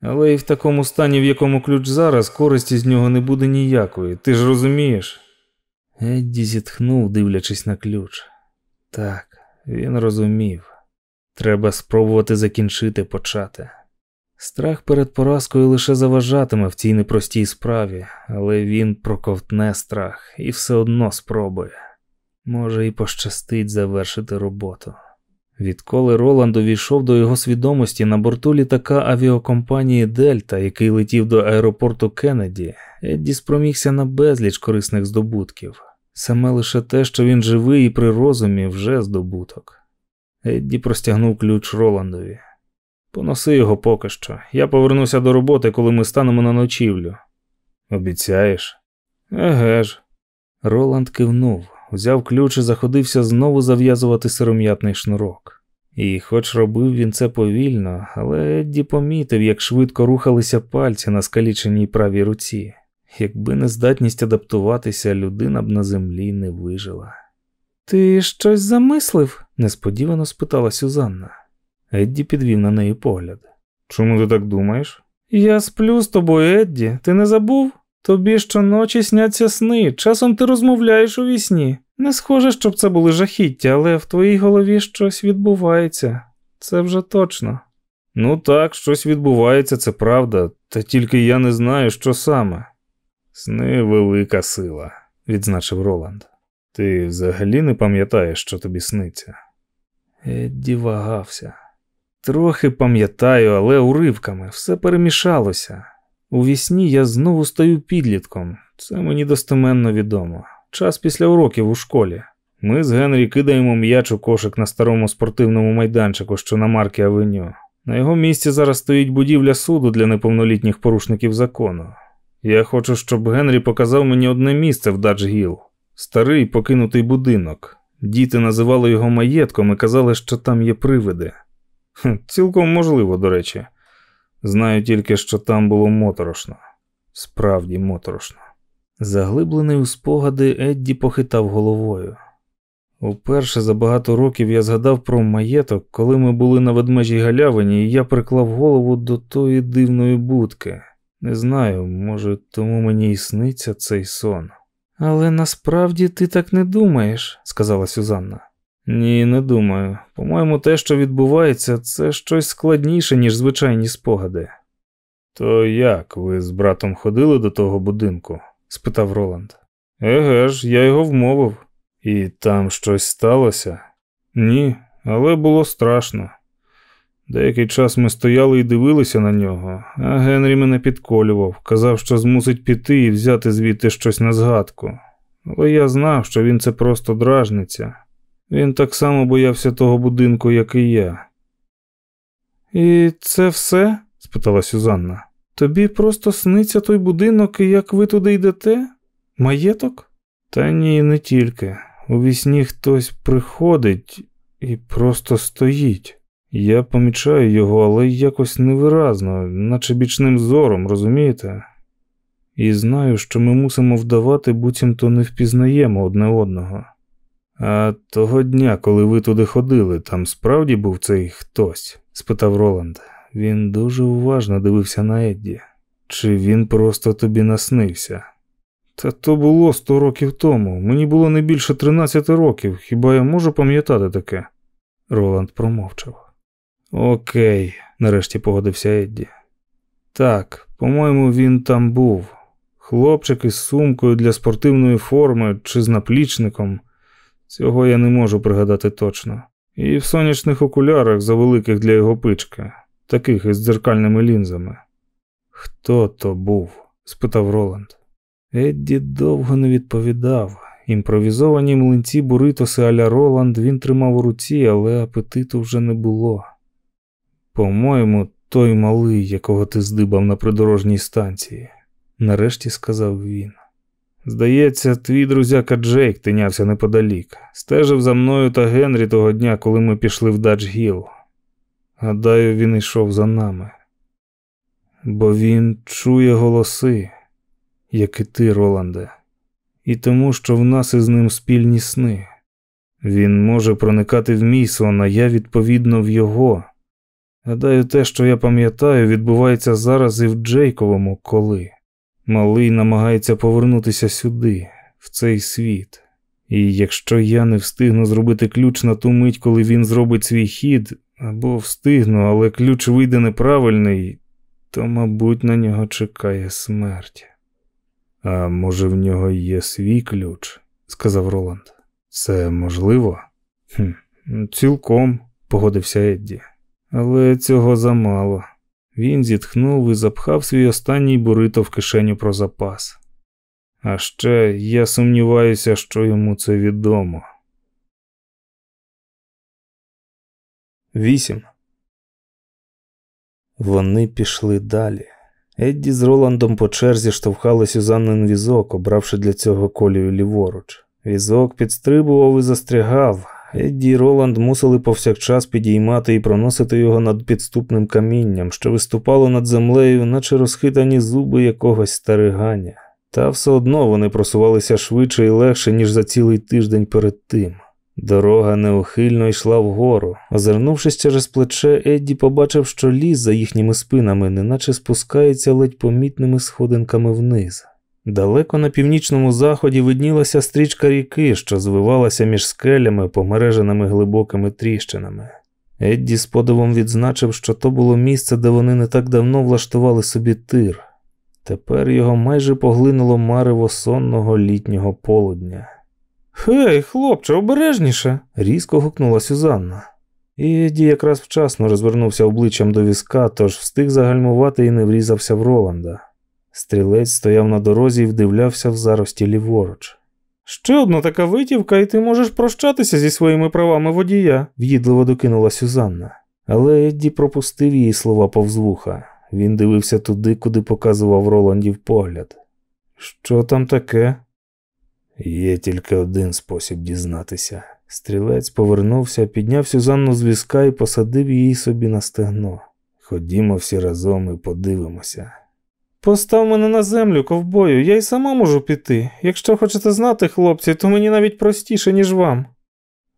Але і в такому стані, в якому ключ зараз, користі з нього не буде ніякої, ти ж розумієш? Едді зітхнув, дивлячись на ключ. Так, він розумів. Треба спробувати закінчити почати. Страх перед поразкою лише заважатиме в цій непростій справі, але він проковтне страх і все одно спробує. Може, і пощастить завершити роботу. Відколи Роланд увійшов до його свідомості на борту літака авіакомпанії Дельта, який летів до аеропорту Кеннеді, Едді спромігся на безліч корисних здобутків. Саме лише те, що він живий і при розумі, вже здобуток. Едді простягнув ключ Роландові. Поноси його поки що. Я повернуся до роботи, коли ми станемо на ночівлю. Обіцяєш? Еге ж. Роланд кивнув, взяв ключ і заходився знову зав'язувати сиром'ятний шнурок. І, хоч робив він це повільно, але Едді помітив, як швидко рухалися пальці на скаліченій правій руці. Якби не здатність адаптуватися, людина б на землі не вижила. Ти щось замислив? несподівано спитала Сюзанна. Едді підвів на неї погляд. Чому ти так думаєш? Я сплю з тобою, Едді, ти не забув? Тобі щоночі сняться сни, часом ти розмовляєш у вісні. Не схоже, щоб це були жахіття, але в твоїй голові щось відбувається. Це вже точно. Ну так, щось відбувається, це правда, та тільки я не знаю, що саме. Сни велика сила, відзначив Роланд. Ти взагалі не пам'ятаєш, що тобі сниться? Едді вагався. Трохи пам'ятаю, але уривками все перемішалося. У вісні я знову стаю підлітком, це мені достеменно відомо. Час після уроків у школі. Ми з Генрі кидаємо м'яч у кошик на старому спортивному майданчику, що на маркі Авеню. На його місці зараз стоїть будівля суду для неповнолітніх порушників закону. Я хочу, щоб Генрі показав мені одне місце в Дач-Гіл. Старий покинутий будинок. Діти називали його маєтком і казали, що там є привиди. Цілком можливо, до речі. Знаю тільки, що там було моторошно. Справді моторошно. Заглиблений у спогади, Едді похитав головою. Уперше за багато років я згадав про маєток, коли ми були на ведмежій галявині, і я приклав голову до тої дивної будки. Не знаю, може, тому мені і сниться цей сон. Але насправді ти так не думаєш, сказала Сюзанна. Ні, не думаю. По-моєму, те, що відбувається, це щось складніше, ніж звичайні спогади. То як, ви з братом ходили до того будинку? спитав Роланд. Еге ж, я його вмовив. І там щось сталося? Ні, але було страшно. Деякий час ми стояли і дивилися на нього, а Генрі мене підколював, казав, що змусить піти і взяти звідти щось на згадку. Але я знав, що він це просто дражниця. Він так само боявся того будинку, як і я. І це все? спитала Сюзанна. Тобі просто сниться той будинок, і як ви туди йдете? Маєток? Та ні, не тільки. У вісні хтось приходить і просто стоїть. Я помічаю його, але якось невиразно, наче бічним зором, розумієте? І знаю, що ми мусимо вдавати, буцімто не впізнаємо одне одного. А того дня, коли ви туди ходили, там справді був цей хтось? спитав Роланд. Він дуже уважно дивився на Едді. Чи він просто тобі наснився? Та то було сто років тому. Мені було не більше тринадцяти років. Хіба я можу пам'ятати таке? Роланд промовчав. Окей, нарешті погодився Едді. Так, по-моєму, він там був. Хлопчик із сумкою для спортивної форми чи з наплічником. Цього я не можу пригадати точно. І в сонячних окулярах завеликих для його пички, таких із дзеркальними лінзами. Хто то був? спитав Роланд. Едді довго не відповідав. Імпровізовані млинці буритоси аля Роланд він тримав у руці, але апетиту вже не було. По-моєму, той малий, якого ти здибав на придорожній станції, нарешті сказав він. Здається, твій друзяка Джейк тинявся неподалік, стежив за мною та Генрі того дня, коли ми пішли в Дач Гіл. Гадаю, він йшов за нами. Бо він чує голоси, як і ти, Роланде, і тому, що в нас із ним спільні сни. Він може проникати в мій сон, а я відповідно в його. Гадаю, те, що я пам'ятаю, відбувається зараз і в Джейковому коли. Малий намагається повернутися сюди, в цей світ. І якщо я не встигну зробити ключ на ту мить, коли він зробить свій хід, або встигну, але ключ вийде неправильний, то, мабуть, на нього чекає смерть. А може, в нього є свій ключ, сказав Роланд. Це можливо? «Хм, Цілком, погодився Едді. Але цього замало. Він зітхнув і запхав свій останній бурито в кишеню про запас. А ще я сумніваюся, що йому це відомо. 8. Вони пішли далі. Едді з Роландом по черзі штовхали Сюзаннин візок, обравши для цього колію ліворуч. Візок підстрибував і застрягав. Едді і Роланд мусили повсякчас підіймати і проносити його над підступним камінням, що виступало над землею, наче розхитані зуби якогось стариганя. Та все одно вони просувалися швидше і легше, ніж за цілий тиждень перед тим. Дорога неухильно йшла вгору. Озирнувшись через плече, Едді побачив, що ліс за їхніми спинами неначе спускається ледь помітними сходинками вниз. Далеко на північному заході виднілася стрічка ріки, що звивалася між скелями, помереженими глибокими тріщинами. Едді з подивом відзначив, що то було місце, де вони не так давно влаштували собі тир. Тепер його майже поглинуло марево сонного літнього полудня. Гей, хлопче, обережніше, різко гукнула Сюзанна. І Еді якраз вчасно розвернувся обличчям до візка, тож встиг загальмувати і не врізався в Роланда. Стрілець стояв на дорозі і вдивлявся в зарості ліворуч. Ще одна така витівка, і ти можеш прощатися зі своїми правами водія, в'їдливо докинула Сюзанна. Але Едді пропустив її слова повз вуха. Він дивився туди, куди показував Роландів погляд. Що там таке? Є тільки один спосіб дізнатися. Стрілець повернувся, підняв Сюзанну з візка і посадив її собі на стегно. Ходімо всі разом і подивимося. Постав мене на землю, ковбою, я й сама можу піти. Якщо хочете знати, хлопці, то мені навіть простіше, ніж вам.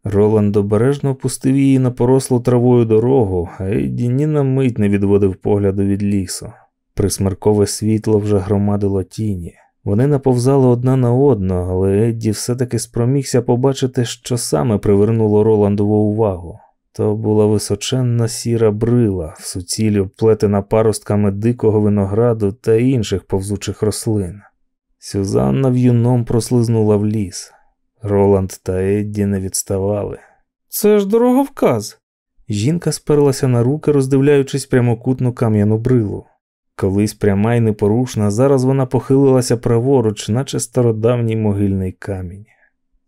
Роланд обережно опустив її на порослу травою дорогу, а Едді ні на мить не відводив погляду від лісу. Присмеркове світло вже громадило тіні. Вони наповзали одна на одну, але Едді все-таки спромігся побачити, що саме привернуло Роландову увагу. То була височенна сіра брила, в суцілі обплетена паростками дикого винограду та інших повзучих рослин. Сюзанна в'юном прослизнула в ліс. Роланд та Едді не відставали. Це ж дороговказ. Жінка сперлася на руки, роздивляючись прямокутну кам'яну брилу. Колись пряма й непорушна, зараз вона похилилася праворуч, наче стародавній могильний камінь.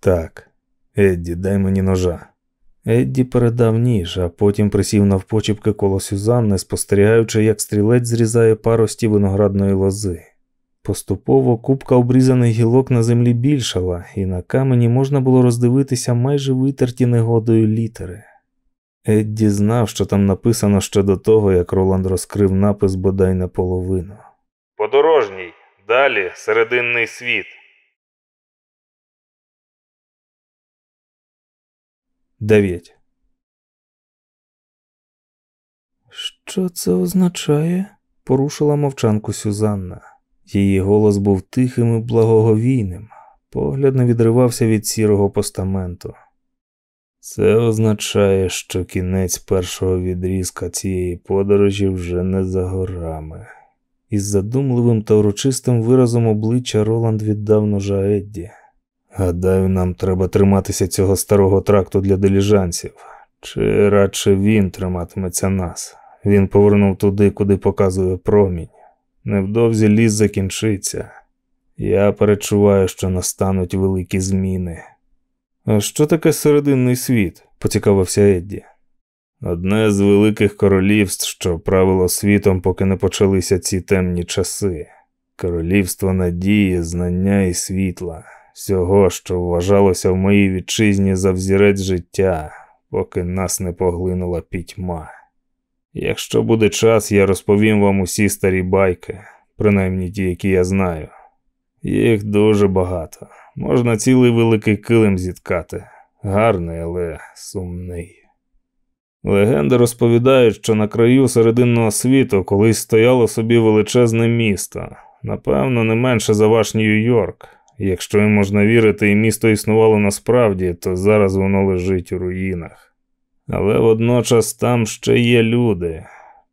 Так, Едді, дай мені ножа. Едді передав ніж, а потім присів навпочіпки коло Сюзанни, спостерігаючи, як стрілець зрізає парості виноградної лози. Поступово купка обрізаних гілок на землі більшала, і на камені можна було роздивитися майже витерті негодою літери. Едді знав, що там написано ще до того, як Роланд розкрив напис бодай наполовину. Подорожній. Далі серединний світ. Дев'ять. Що це означає? порушила мовчанку Сюзанна. Її голос був тихим і благоговійним, погляд не відривався від сірого постаменту. Це означає, що кінець першого відрізка цієї подорожі вже не за горами. Із задумливим та урочистим виразом обличчя Роланд віддав ножа Едді. Гадаю, нам треба триматися цього старого тракту для диліжанців. Чи радше він триматиметься нас? Він повернув туди, куди показує промінь. Невдовзі ліс закінчиться. Я перечуваю, що настануть великі зміни. А що таке серединний світ? поцікавився Едді. Одне з великих королівств, що правило світом, поки не почалися ці темні часи. Королівство надії, знання і світла, всього, що вважалося в моїй вітчизні за взірець життя, поки нас не поглинула пітьма. Якщо буде час, я розповім вам усі старі байки, принаймні ті, які я знаю. Їх дуже багато. Можна цілий великий килим зіткати. Гарний, але сумний. Легенди розповідають, що на краю серединного світу колись стояло собі величезне місто, напевно, не менше за ваш Нью-Йорк. Якщо їм можна вірити, і місто існувало насправді, то зараз воно лежить у руїнах. Але водночас там ще є люди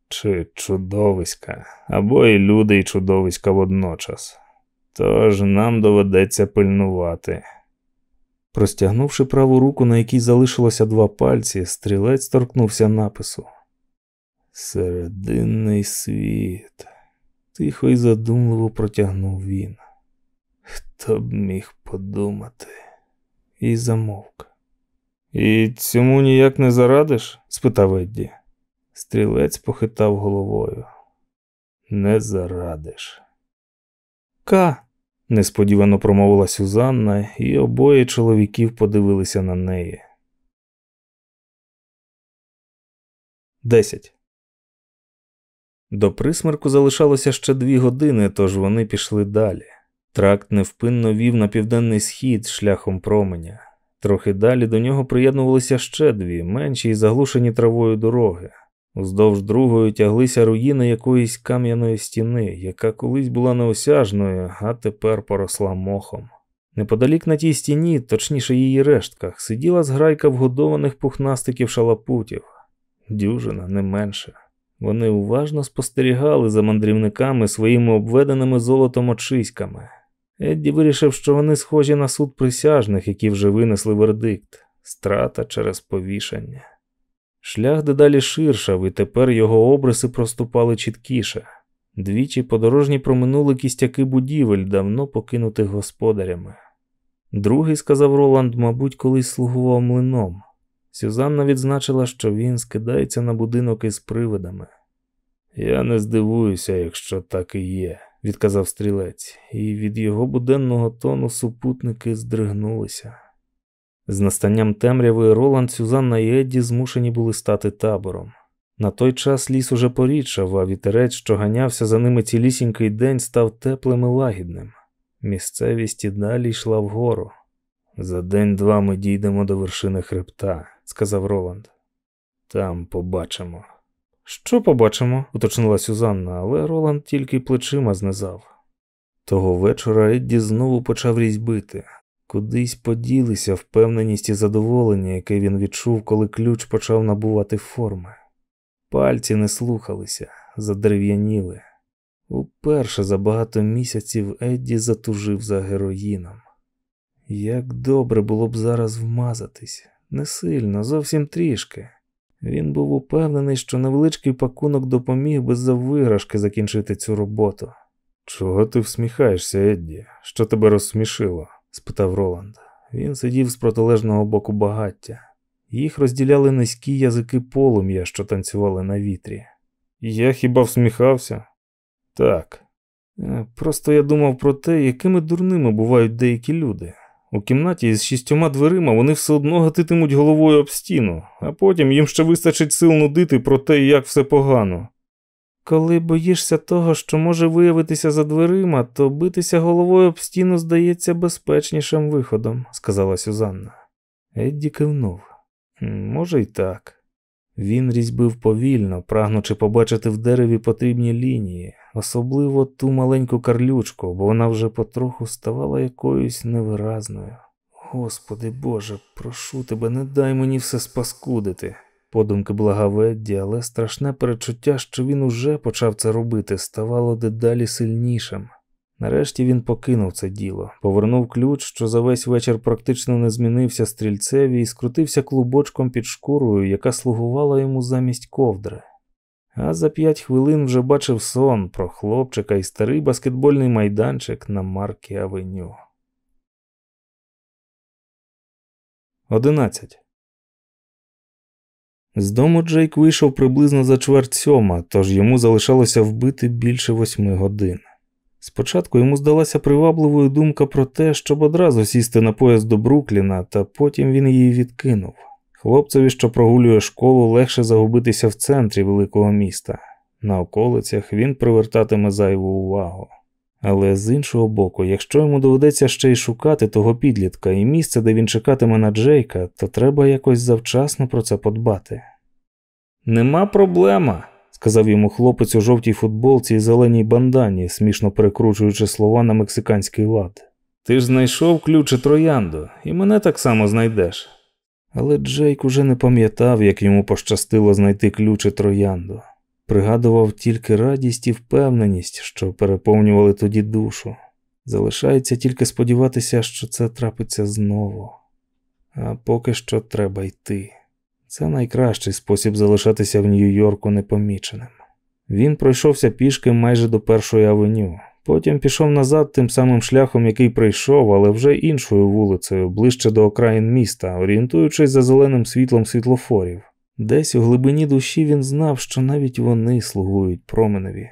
чи чудовиська, або і люди, і чудовиська водночас. Тож нам доведеться пильнувати. Простягнувши праву руку, на якій залишилося два пальці, стрілець торкнувся напису. Серединний світ, тихо і задумливо протягнув він. Хто б міг подумати? І замовк. І цьому ніяк не зарадиш? спитав Едді. Стрілець похитав головою. Не зарадиш. Ка. несподівано промовила Сюзанна, і обоє чоловіків подивилися на неї. Десять. До присмерку залишалося ще дві години, тож вони пішли далі. Тракт невпинно вів на південний схід шляхом променя. Трохи далі до нього приєднувалися ще дві, менші й заглушені травою дороги. Уздовж другої тяглися руїни якоїсь кам'яної стіни, яка колись була неосяжною, а тепер поросла мохом. Неподалік на тій стіні, точніше її рештках, сиділа зграйка вгодованих пухнастиків шалапутів, дюжина не менше. Вони уважно спостерігали за мандрівниками своїми обведеними золотом очиськами. Едді вирішив, що вони схожі на суд присяжних, які вже винесли вердикт страта через повішання. Шлях дедалі ширшав, і тепер його обриси проступали чіткіше. Двічі подорожні проминули кістяки будівель, давно покинутих господарями. Другий, сказав Роланд, мабуть, колись слугував млином. Сюзанна відзначила, що він скидається на будинок із привидами. Я не здивуюся, якщо так і є, відказав стрілець, і від його буденного тону супутники здригнулися. З настанням темряви Роланд, Сюзанна і Едді змушені були стати табором. На той час ліс уже порідшав, а вітерець, що ганявся за ними цілісінький день, став теплим і лагідним. Місцевість і далі йшла вгору. За день-два ми дійдемо до вершини хребта, сказав Роланд. Там побачимо. Що побачимо? уточнила Сюзанна, але Роланд тільки плечима знизав. Того вечора Едді знову почав різьбити. Кудись поділися впевненість і задоволення, яке він відчув, коли ключ почав набувати форми. Пальці не слухалися, задерев'яніли. Уперше за багато місяців Едді затужив за героїном. Як добре було б зараз вмазатись, не сильно, зовсім трішки. Він був упевнений, що невеличкий пакунок допоміг би за виграшки закінчити цю роботу. Чого ти всміхаєшся, Едді? Що тебе розсмішило? спитав Роланд. Він сидів з протилежного боку багаття. Їх розділяли низькі язики полум'я, що танцювали на вітрі. Я хіба всміхався? Так. Е, просто я думав про те, якими дурними бувають деякі люди. У кімнаті з шістьома дверима вони все одно гатитимуть головою об стіну, а потім їм ще вистачить сил нудити про те, як все погано. Коли боїшся того, що може виявитися за дверима, то битися головою об стіну здається безпечнішим виходом, сказала Сюзанна. Едді кивнув. Може, й так. Він різьбив повільно, прагнучи побачити в дереві потрібні лінії, особливо ту маленьку карлючку, бо вона вже потроху ставала якоюсь невиразною. Господи Боже, прошу тебе, не дай мені все спаскудити. Подумки благаведді, але страшне перечуття, що він уже почав це робити, ставало дедалі сильнішим. Нарешті він покинув це діло, повернув ключ, що за весь вечір практично не змінився стрільцеві і скрутився клубочком під шкурою, яка слугувала йому замість ковдри. А за п'ять хвилин вже бачив сон про хлопчика і старий баскетбольний майданчик на Маркі Авеню. 11. З дому Джейк вийшов приблизно за чверть сьома, тож йому залишалося вбити більше восьми годин. Спочатку йому здалася привабливою думка про те, щоб одразу сісти на поїзд до Брукліна, та потім він її відкинув. Хлопцеві, що прогулює школу, легше загубитися в центрі великого міста. На околицях він привертатиме зайву увагу. Але з іншого боку, якщо йому доведеться ще й шукати того підлітка і місце, де він чекатиме на Джейка, то треба якось завчасно про це подбати. Нема проблема, сказав йому хлопець у жовтій футболці і зеленій бандані, смішно перекручуючи слова на мексиканський лад. Ти ж знайшов ключі троянду, і мене так само знайдеш. Але Джейк уже не пам'ятав, як йому пощастило знайти ключі троянду. Пригадував тільки радість і впевненість, що переповнювали тоді душу. Залишається тільки сподіватися, що це трапиться знову. А поки що треба йти. Це найкращий спосіб залишатися в Нью-Йорку непоміченим. Він пройшовся пішки майже до першої авеню, потім пішов назад тим самим шляхом, який прийшов, але вже іншою вулицею, ближче до окраїн міста, орієнтуючись за зеленим світлом світлофорів. Десь у глибині душі він знав, що навіть вони слугують променеві.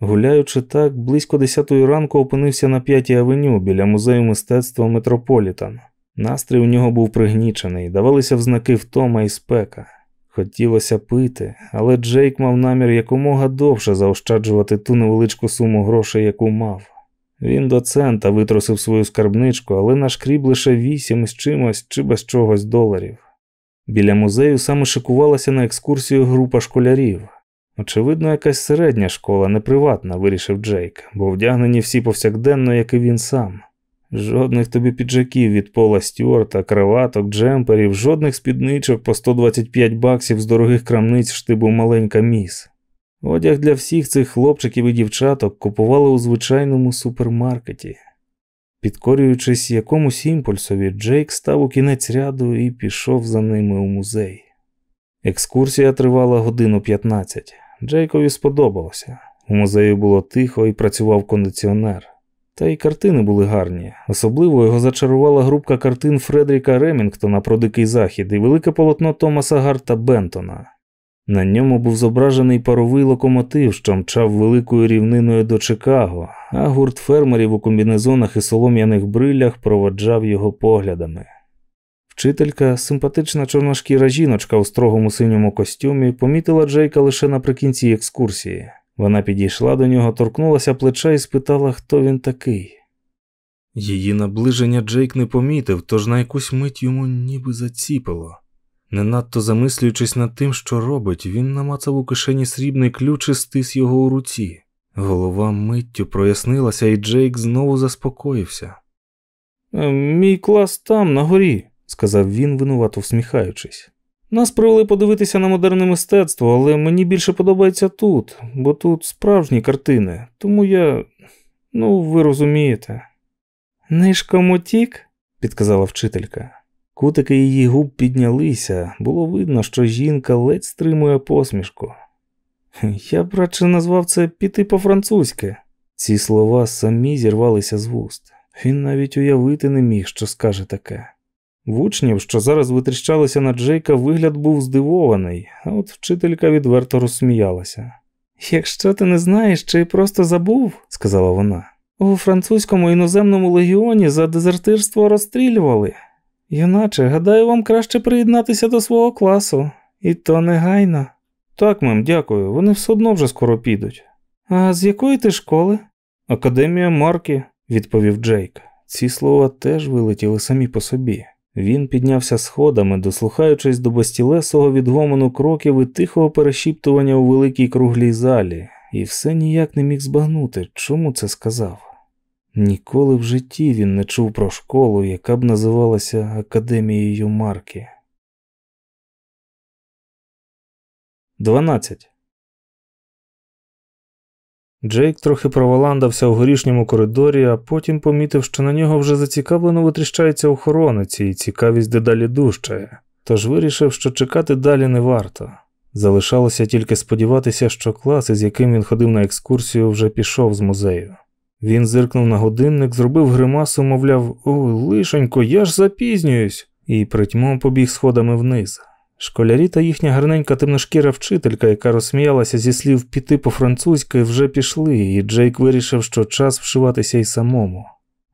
Гуляючи так, близько десятої ранку опинився на п'ятій авеню біля музею мистецтва Метрополітан. Настрій у нього був пригнічений, давалися взнаки втома і спека. Хотілося пити, але Джейк мав намір якомога довше заощаджувати ту невеличку суму грошей, яку мав. Він до цента витрусив свою скарбничку, але нашкріб лише вісім з чимось чи без чогось доларів. Біля музею саме шикувалася на екскурсію група школярів. Очевидно, якась середня школа, не приватна, вирішив Джейк, бо вдягнені всі повсякденно, як і він сам. Жодних тобі піджаків від пола Стюарта, краваток, джемперів, жодних спідничок по 125 баксів з дорогих крамниць штибу маленька міс. Одяг для всіх цих хлопчиків і дівчаток купували у звичайному супермаркеті. Підкорюючись якомусь імпульсові, Джейк став у кінець ряду і пішов за ними у музей. Екскурсія тривала годину 15. Джейкові сподобалося. У музеї було тихо і працював кондиціонер. Та й картини були гарні. Особливо його зачарувала групка картин Фредріка Ремінгтона про дикий захід і велике полотно Томаса Гарта Бентона. На ньому був зображений паровий локомотив, що мчав великою рівниною до Чикаго, а гурт фермерів у комбінезонах і солом'яних брилях проводжав його поглядами. Вчителька, симпатична чорношкіра жіночка у строгому синьому костюмі, помітила Джейка лише наприкінці екскурсії. Вона підійшла до нього, торкнулася плеча і спитала, хто він такий. Її наближення Джейк не помітив, тож на якусь мить йому ніби заціпило. Не надто замислюючись над тим, що робить, він намацав у кишені срібний ключ і стис його у руці. Голова миттю прояснилася, і Джейк знову заспокоївся. «Е, мій клас там, на горі», – сказав він, винувато всміхаючись. Нас привели подивитися на модерне мистецтво, але мені більше подобається тут, бо тут справжні картини, тому я. ну, ви розумієте. Нишком утік, підказала вчителька. Кутики її губ піднялися, було видно, що жінка ледь стримує посмішку. Я б радше назвав це піти по-французьки. Ці слова самі зірвалися з вуст. Він навіть уявити не міг, що скаже таке. В учнів, що зараз витріщалися на Джейка, вигляд був здивований, а от вчителька відверто розсміялася. Якщо ти не знаєш чи просто забув, сказала вона, у французькому іноземному легіоні за дезертирство розстрілювали. Юначе, гадаю, вам краще приєднатися до свого класу, і то негайно. Так, мем, дякую, вони все одно вже скоро підуть. А з якої ти школи? Академія Марки, відповів Джейк. Ці слова теж вилетіли самі по собі. Він піднявся сходами, дослухаючись до бастілесого відгомону кроків і тихого перешіптування у великій круглій залі, і все ніяк не міг збагнути, чому це сказав. Ніколи в житті він не чув про школу, яка б називалася Академією Марки. 12. Джейк трохи проваландався у горішньому коридорі, а потім помітив, що на нього вже зацікавлено витріщається охоронець і цікавість дедалі дужчає, тож вирішив, що чекати далі не варто. Залишалося тільки сподіватися, що клас, із яким він ходив на екскурсію, вже пішов з музею. Він зиркнув на годинник, зробив гримасу, мовляв, о, лишенько, я ж запізнююсь, і притьмом побіг сходами вниз. Школярі та їхня гарненька темношкіра вчителька, яка розсміялася зі слів піти по-французьки, вже пішли, і Джейк вирішив, що час вшиватися й самому.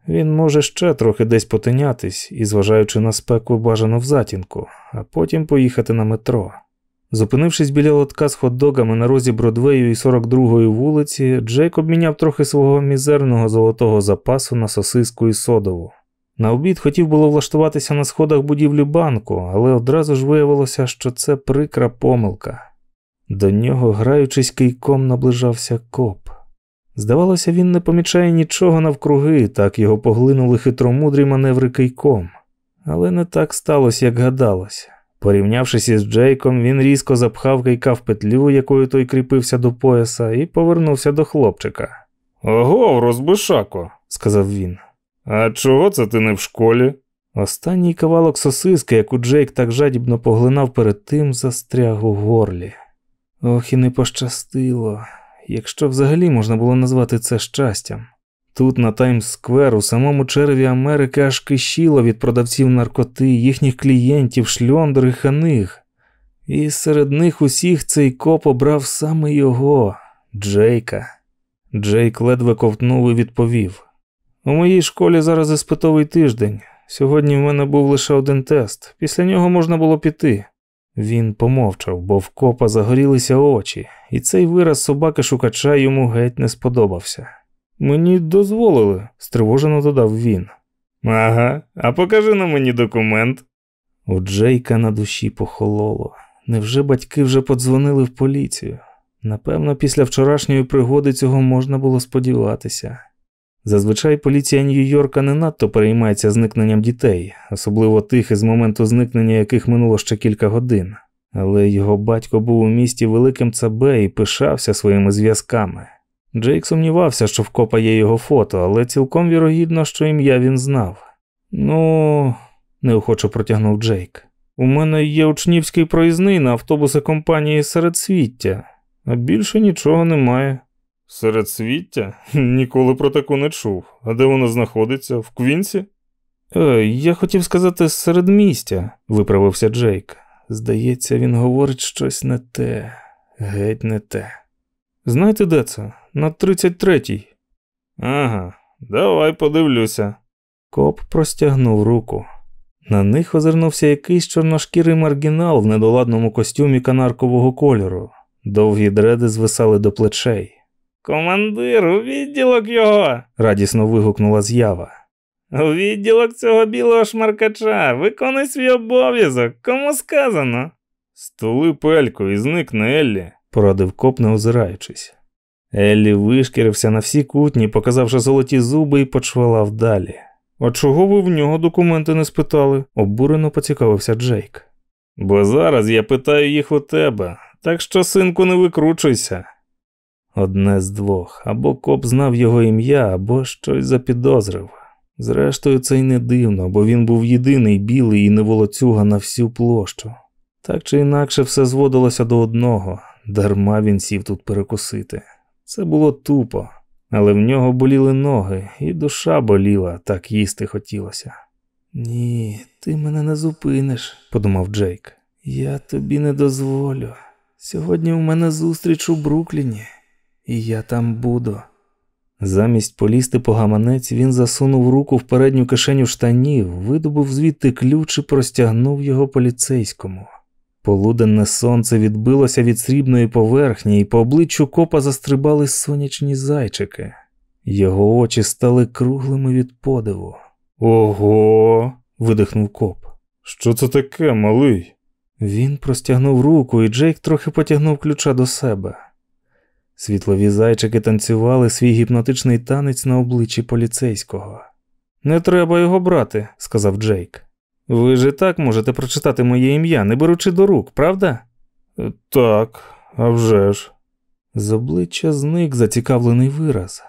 Він може ще трохи десь потинятись і, зважаючи на спеку, бажано в затінку, а потім поїхати на метро. Зупинившись біля лотка з хот-догами на розі Бродвею і 42-ї вулиці, Джейк обміняв трохи свого мізерного золотого запасу на сосиску і содову. На обід хотів було влаштуватися на сходах будівлі банку, але одразу ж виявилося, що це прикра помилка. До нього, граючись кийком, наближався коп. Здавалося, він не помічає нічого навкруги, так його поглинули хитромудрі маневри кийком. Але не так сталося, як гадалося. Порівнявшись із Джейком, він різко запхав кийка в петлю, якою той кріпився до пояса, і повернувся до хлопчика. Ого, розбишако, сказав він. А чого це ти не в школі? Останній кавалок сосиски, яку Джейк так жадібно поглинав перед тим, застряг у горлі. Ох, і не пощастило, якщо взагалі можна було назвати це щастям. Тут, на Таймс-сквер, у самому череві Америки аж кишіло від продавців наркоти, їхніх клієнтів, шльондр і ханиг. І серед них усіх цей коп обрав саме його, Джейка. Джейк ледве ковтнув і відповів: У моїй школі зараз іспитовий тиждень. Сьогодні в мене був лише один тест, після нього можна було піти. Він помовчав, бо в копа загорілися очі, і цей вираз собаки шукача йому геть не сподобався. Мені дозволили, стривожено додав він. Ага, а покажи на мені документ. У Джейка на душі похололо. Невже батьки вже подзвонили в поліцію? Напевно, після вчорашньої пригоди цього можна було сподіватися. Зазвичай поліція Нью-Йорка не надто переймається зникненням дітей, особливо тих, із моменту зникнення яких минуло ще кілька годин. Але його батько був у місті великим цабе і пишався своїми зв'язками. Джейк сумнівався, що в копа є його фото, але цілком вірогідно, що ім'я він знав. Ну, неохоче протягнув Джейк. У мене є учнівський проїзний на автобуси компанії Середсвіття, а більше нічого немає. Середсвіття? Ніколи про таку не чув. А де воно знаходиться? В Квінсі? Е, я хотів сказати середмістя, виправився Джейк. Здається, він говорить щось не те, геть не те. Знаєте, де це? На 33-й. Ага, давай подивлюся. Коп простягнув руку. На них озирнувся якийсь чорношкірий маргінал в недоладному костюмі канаркового кольору. Довгі дреди звисали до плечей. Командир, у відділок його. радісно вигукнула з'ява. У відділок цього білого шмаркача. Виконуй свій обов'язок. Кому сказано? Стули пельку і зникне Еллі, порадив коп, не озираючись. Еллі вишкірився на всі кутні, показавши золоті зуби і почвалав далі. А чого ви в нього документи не спитали? обурено поцікавився Джейк. Бо зараз я питаю їх у тебе, так що, синку, не викручуйся. Одне з двох або коп знав його ім'я, або щось запідозрив. Зрештою, це й не дивно, бо він був єдиний білий і неволоцюга на всю площу. Так чи інакше все зводилося до одного, дарма він сів тут перекусити. Це було тупо, але в нього боліли ноги, і душа боліла, так їсти хотілося. Ні, ти мене не зупиниш, подумав Джейк. Я тобі не дозволю. Сьогодні у мене зустріч у Брукліні, і я там буду. Замість полізти по гаманець він засунув руку в передню кишеню штанів, видобув звідти ключ і простягнув його поліцейському. Полуденне сонце відбилося від срібної поверхні, і по обличчю копа застрибали сонячні зайчики. Його очі стали круглими від подиву. Ого. видихнув коп. Що це таке, малий? Він простягнув руку, і Джейк трохи потягнув ключа до себе. Світлові зайчики танцювали свій гіпнотичний танець на обличчі поліцейського. Не треба його брати, сказав Джейк. Ви ж і так можете прочитати моє ім'я, не беручи до рук, правда? Е, так, а вже ж. З обличчя зник зацікавлений вираз.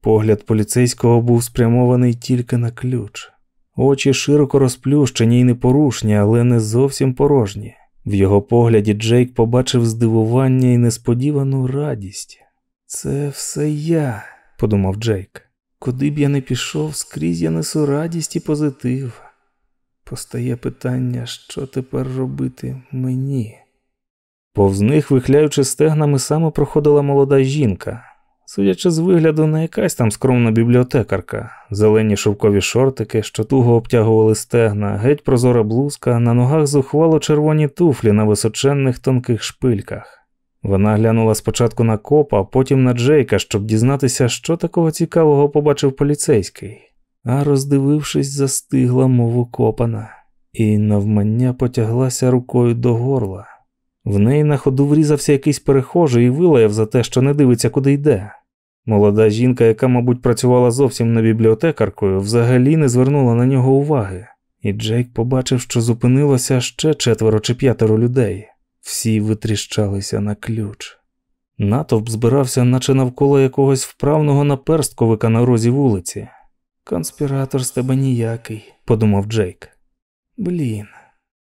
Погляд поліцейського був спрямований тільки на ключ. Очі широко розплющені й непорушні, але не зовсім порожні. В його погляді Джейк побачив здивування і несподівану радість. Це все я, подумав Джейк. Куди б я не пішов, скрізь я несу радість і позитив. Постає питання, що тепер робити мені. Повз них, вихляючи стегнами, саме проходила молода жінка. Судячи з вигляду, не якась там скромна бібліотекарка, зелені шовкові шортики, що туго обтягували стегна, геть прозора блузка, на ногах зухвало червоні туфлі на височенних тонких шпильках. Вона глянула спочатку на копа, потім на Джейка, щоб дізнатися, що такого цікавого побачив поліцейський, а роздивившись, застигла мову копана, і навмання потяглася рукою до горла. В неї на ходу врізався якийсь перехожий і вилаяв за те, що не дивиться, куди йде. Молода жінка, яка, мабуть, працювала зовсім не бібліотекаркою, взагалі не звернула на нього уваги, і Джейк побачив, що зупинилося ще четверо чи п'ятеро людей. Всі витріщалися на ключ. Натовп збирався, наче навколо якогось вправного наперстковика на розі вулиці. Конспіратор з тебе ніякий, подумав Джейк. Блін.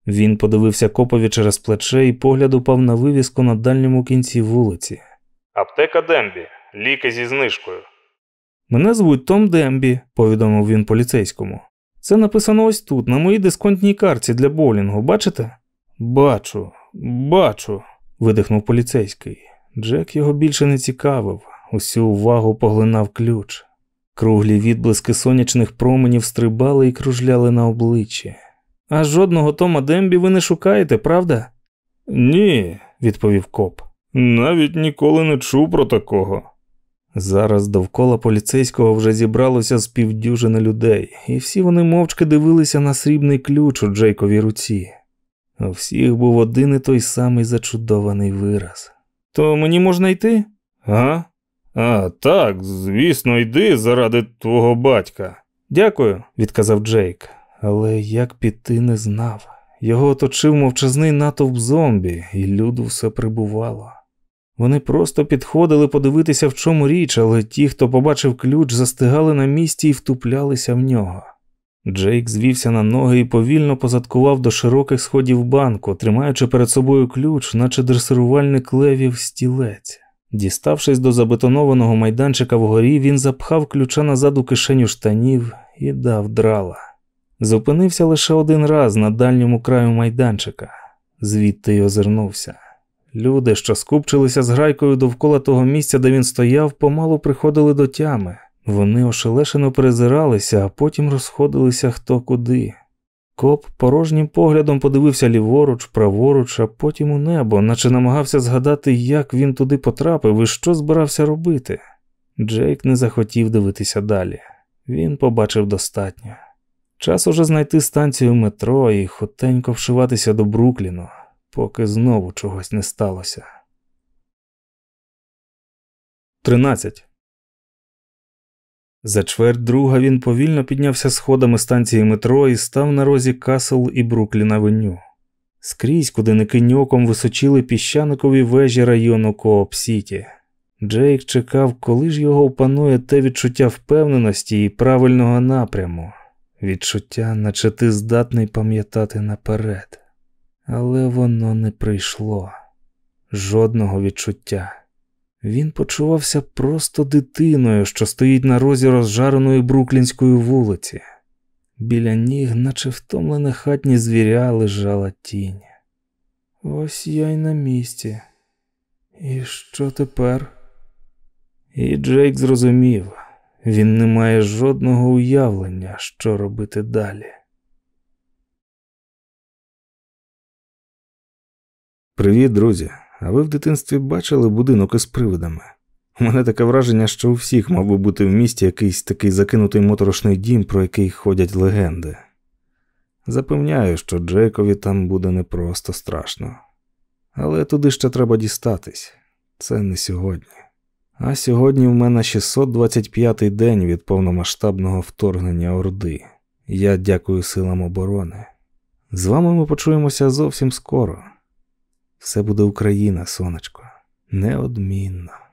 Він подивився копові через плече і погляд упав на вивіску на дальньому кінці вулиці. Аптека Дембі. Ліки зі знижкою. Мене звуть Том Дембі, повідомив він поліцейському. Це написано ось тут, на моїй дисконтній карті для боулінгу, бачите? Бачу, бачу, видихнув поліцейський. Джек його більше не цікавив, усю увагу поглинав ключ. Круглі відблиски сонячних променів стрибали і кружляли на обличчі. А жодного Тома Дембі ви не шукаєте, правда? Ні, відповів коп. Навіть ніколи не чув про такого. Зараз довкола поліцейського вже зібралося з півдюжини людей, і всі вони мовчки дивилися на срібний ключ у Джейковій руці. У всіх був один і той самий зачудований вираз. То мені можна йти? А? А, так, звісно, йди заради твого батька. Дякую, відказав Джейк, але як піти не знав. Його оточив мовчазний натовп зомбі, і люду все прибувало. Вони просто підходили подивитися, в чому річ, але ті, хто побачив ключ, застигали на місці і втуплялися в нього. Джейк звівся на ноги і повільно позадкував до широких сходів банку, тримаючи перед собою ключ, наче дресирувальник левів стілець. Діставшись до забетонованого майданчика вгорі, він запхав ключа назад у кишеню штанів і дав драла. Зупинився лише один раз на дальньому краю майданчика, звідти й озирнувся. Люди, що скупчилися з грайкою довкола того місця, де він стояв, помалу приходили до тями. Вони ошелешено перезиралися, а потім розходилися хто куди. Коп порожнім поглядом подивився ліворуч, праворуч, а потім у небо, наче намагався згадати, як він туди потрапив і що збирався робити. Джейк не захотів дивитися далі. Він побачив достатньо. Час уже знайти станцію метро і хотенько вшиватися до Брукліну, поки знову чогось не сталося. 13. За чверть друга він повільно піднявся сходами станції метро і став на розі Касл і Бруклін-авеню. Скрізь, куди не кинь оком височили піщаникові вежі району Кооп-Сіті. Джейк чекав, коли ж його опанує те відчуття впевненості і правильного напряму, відчуття, наче ти здатний пам'ятати наперед. Але воно не прийшло жодного відчуття. Він почувався просто дитиною, що стоїть на розі розжареної бруклінської вулиці. Біля ніг, наче втомлене хатні звіря, лежала тінь. Ось я й на місці. І що тепер? І Джейк зрозумів, він не має жодного уявлення, що робити далі. Привіт, друзі. А ви в дитинстві бачили будинок із привидами? У мене таке враження, що у всіх мав би бути в місті якийсь такий закинутий моторошний дім, про який ходять легенди. Запевняю, що Джейкові там буде не просто страшно. Але туди ще треба дістатись. Це не сьогодні. А сьогодні в мене 625-й день від повномасштабного вторгнення Орди. Я дякую силам оборони. З вами ми почуємося зовсім скоро. Все буде Україна, сонечко, неодмінно.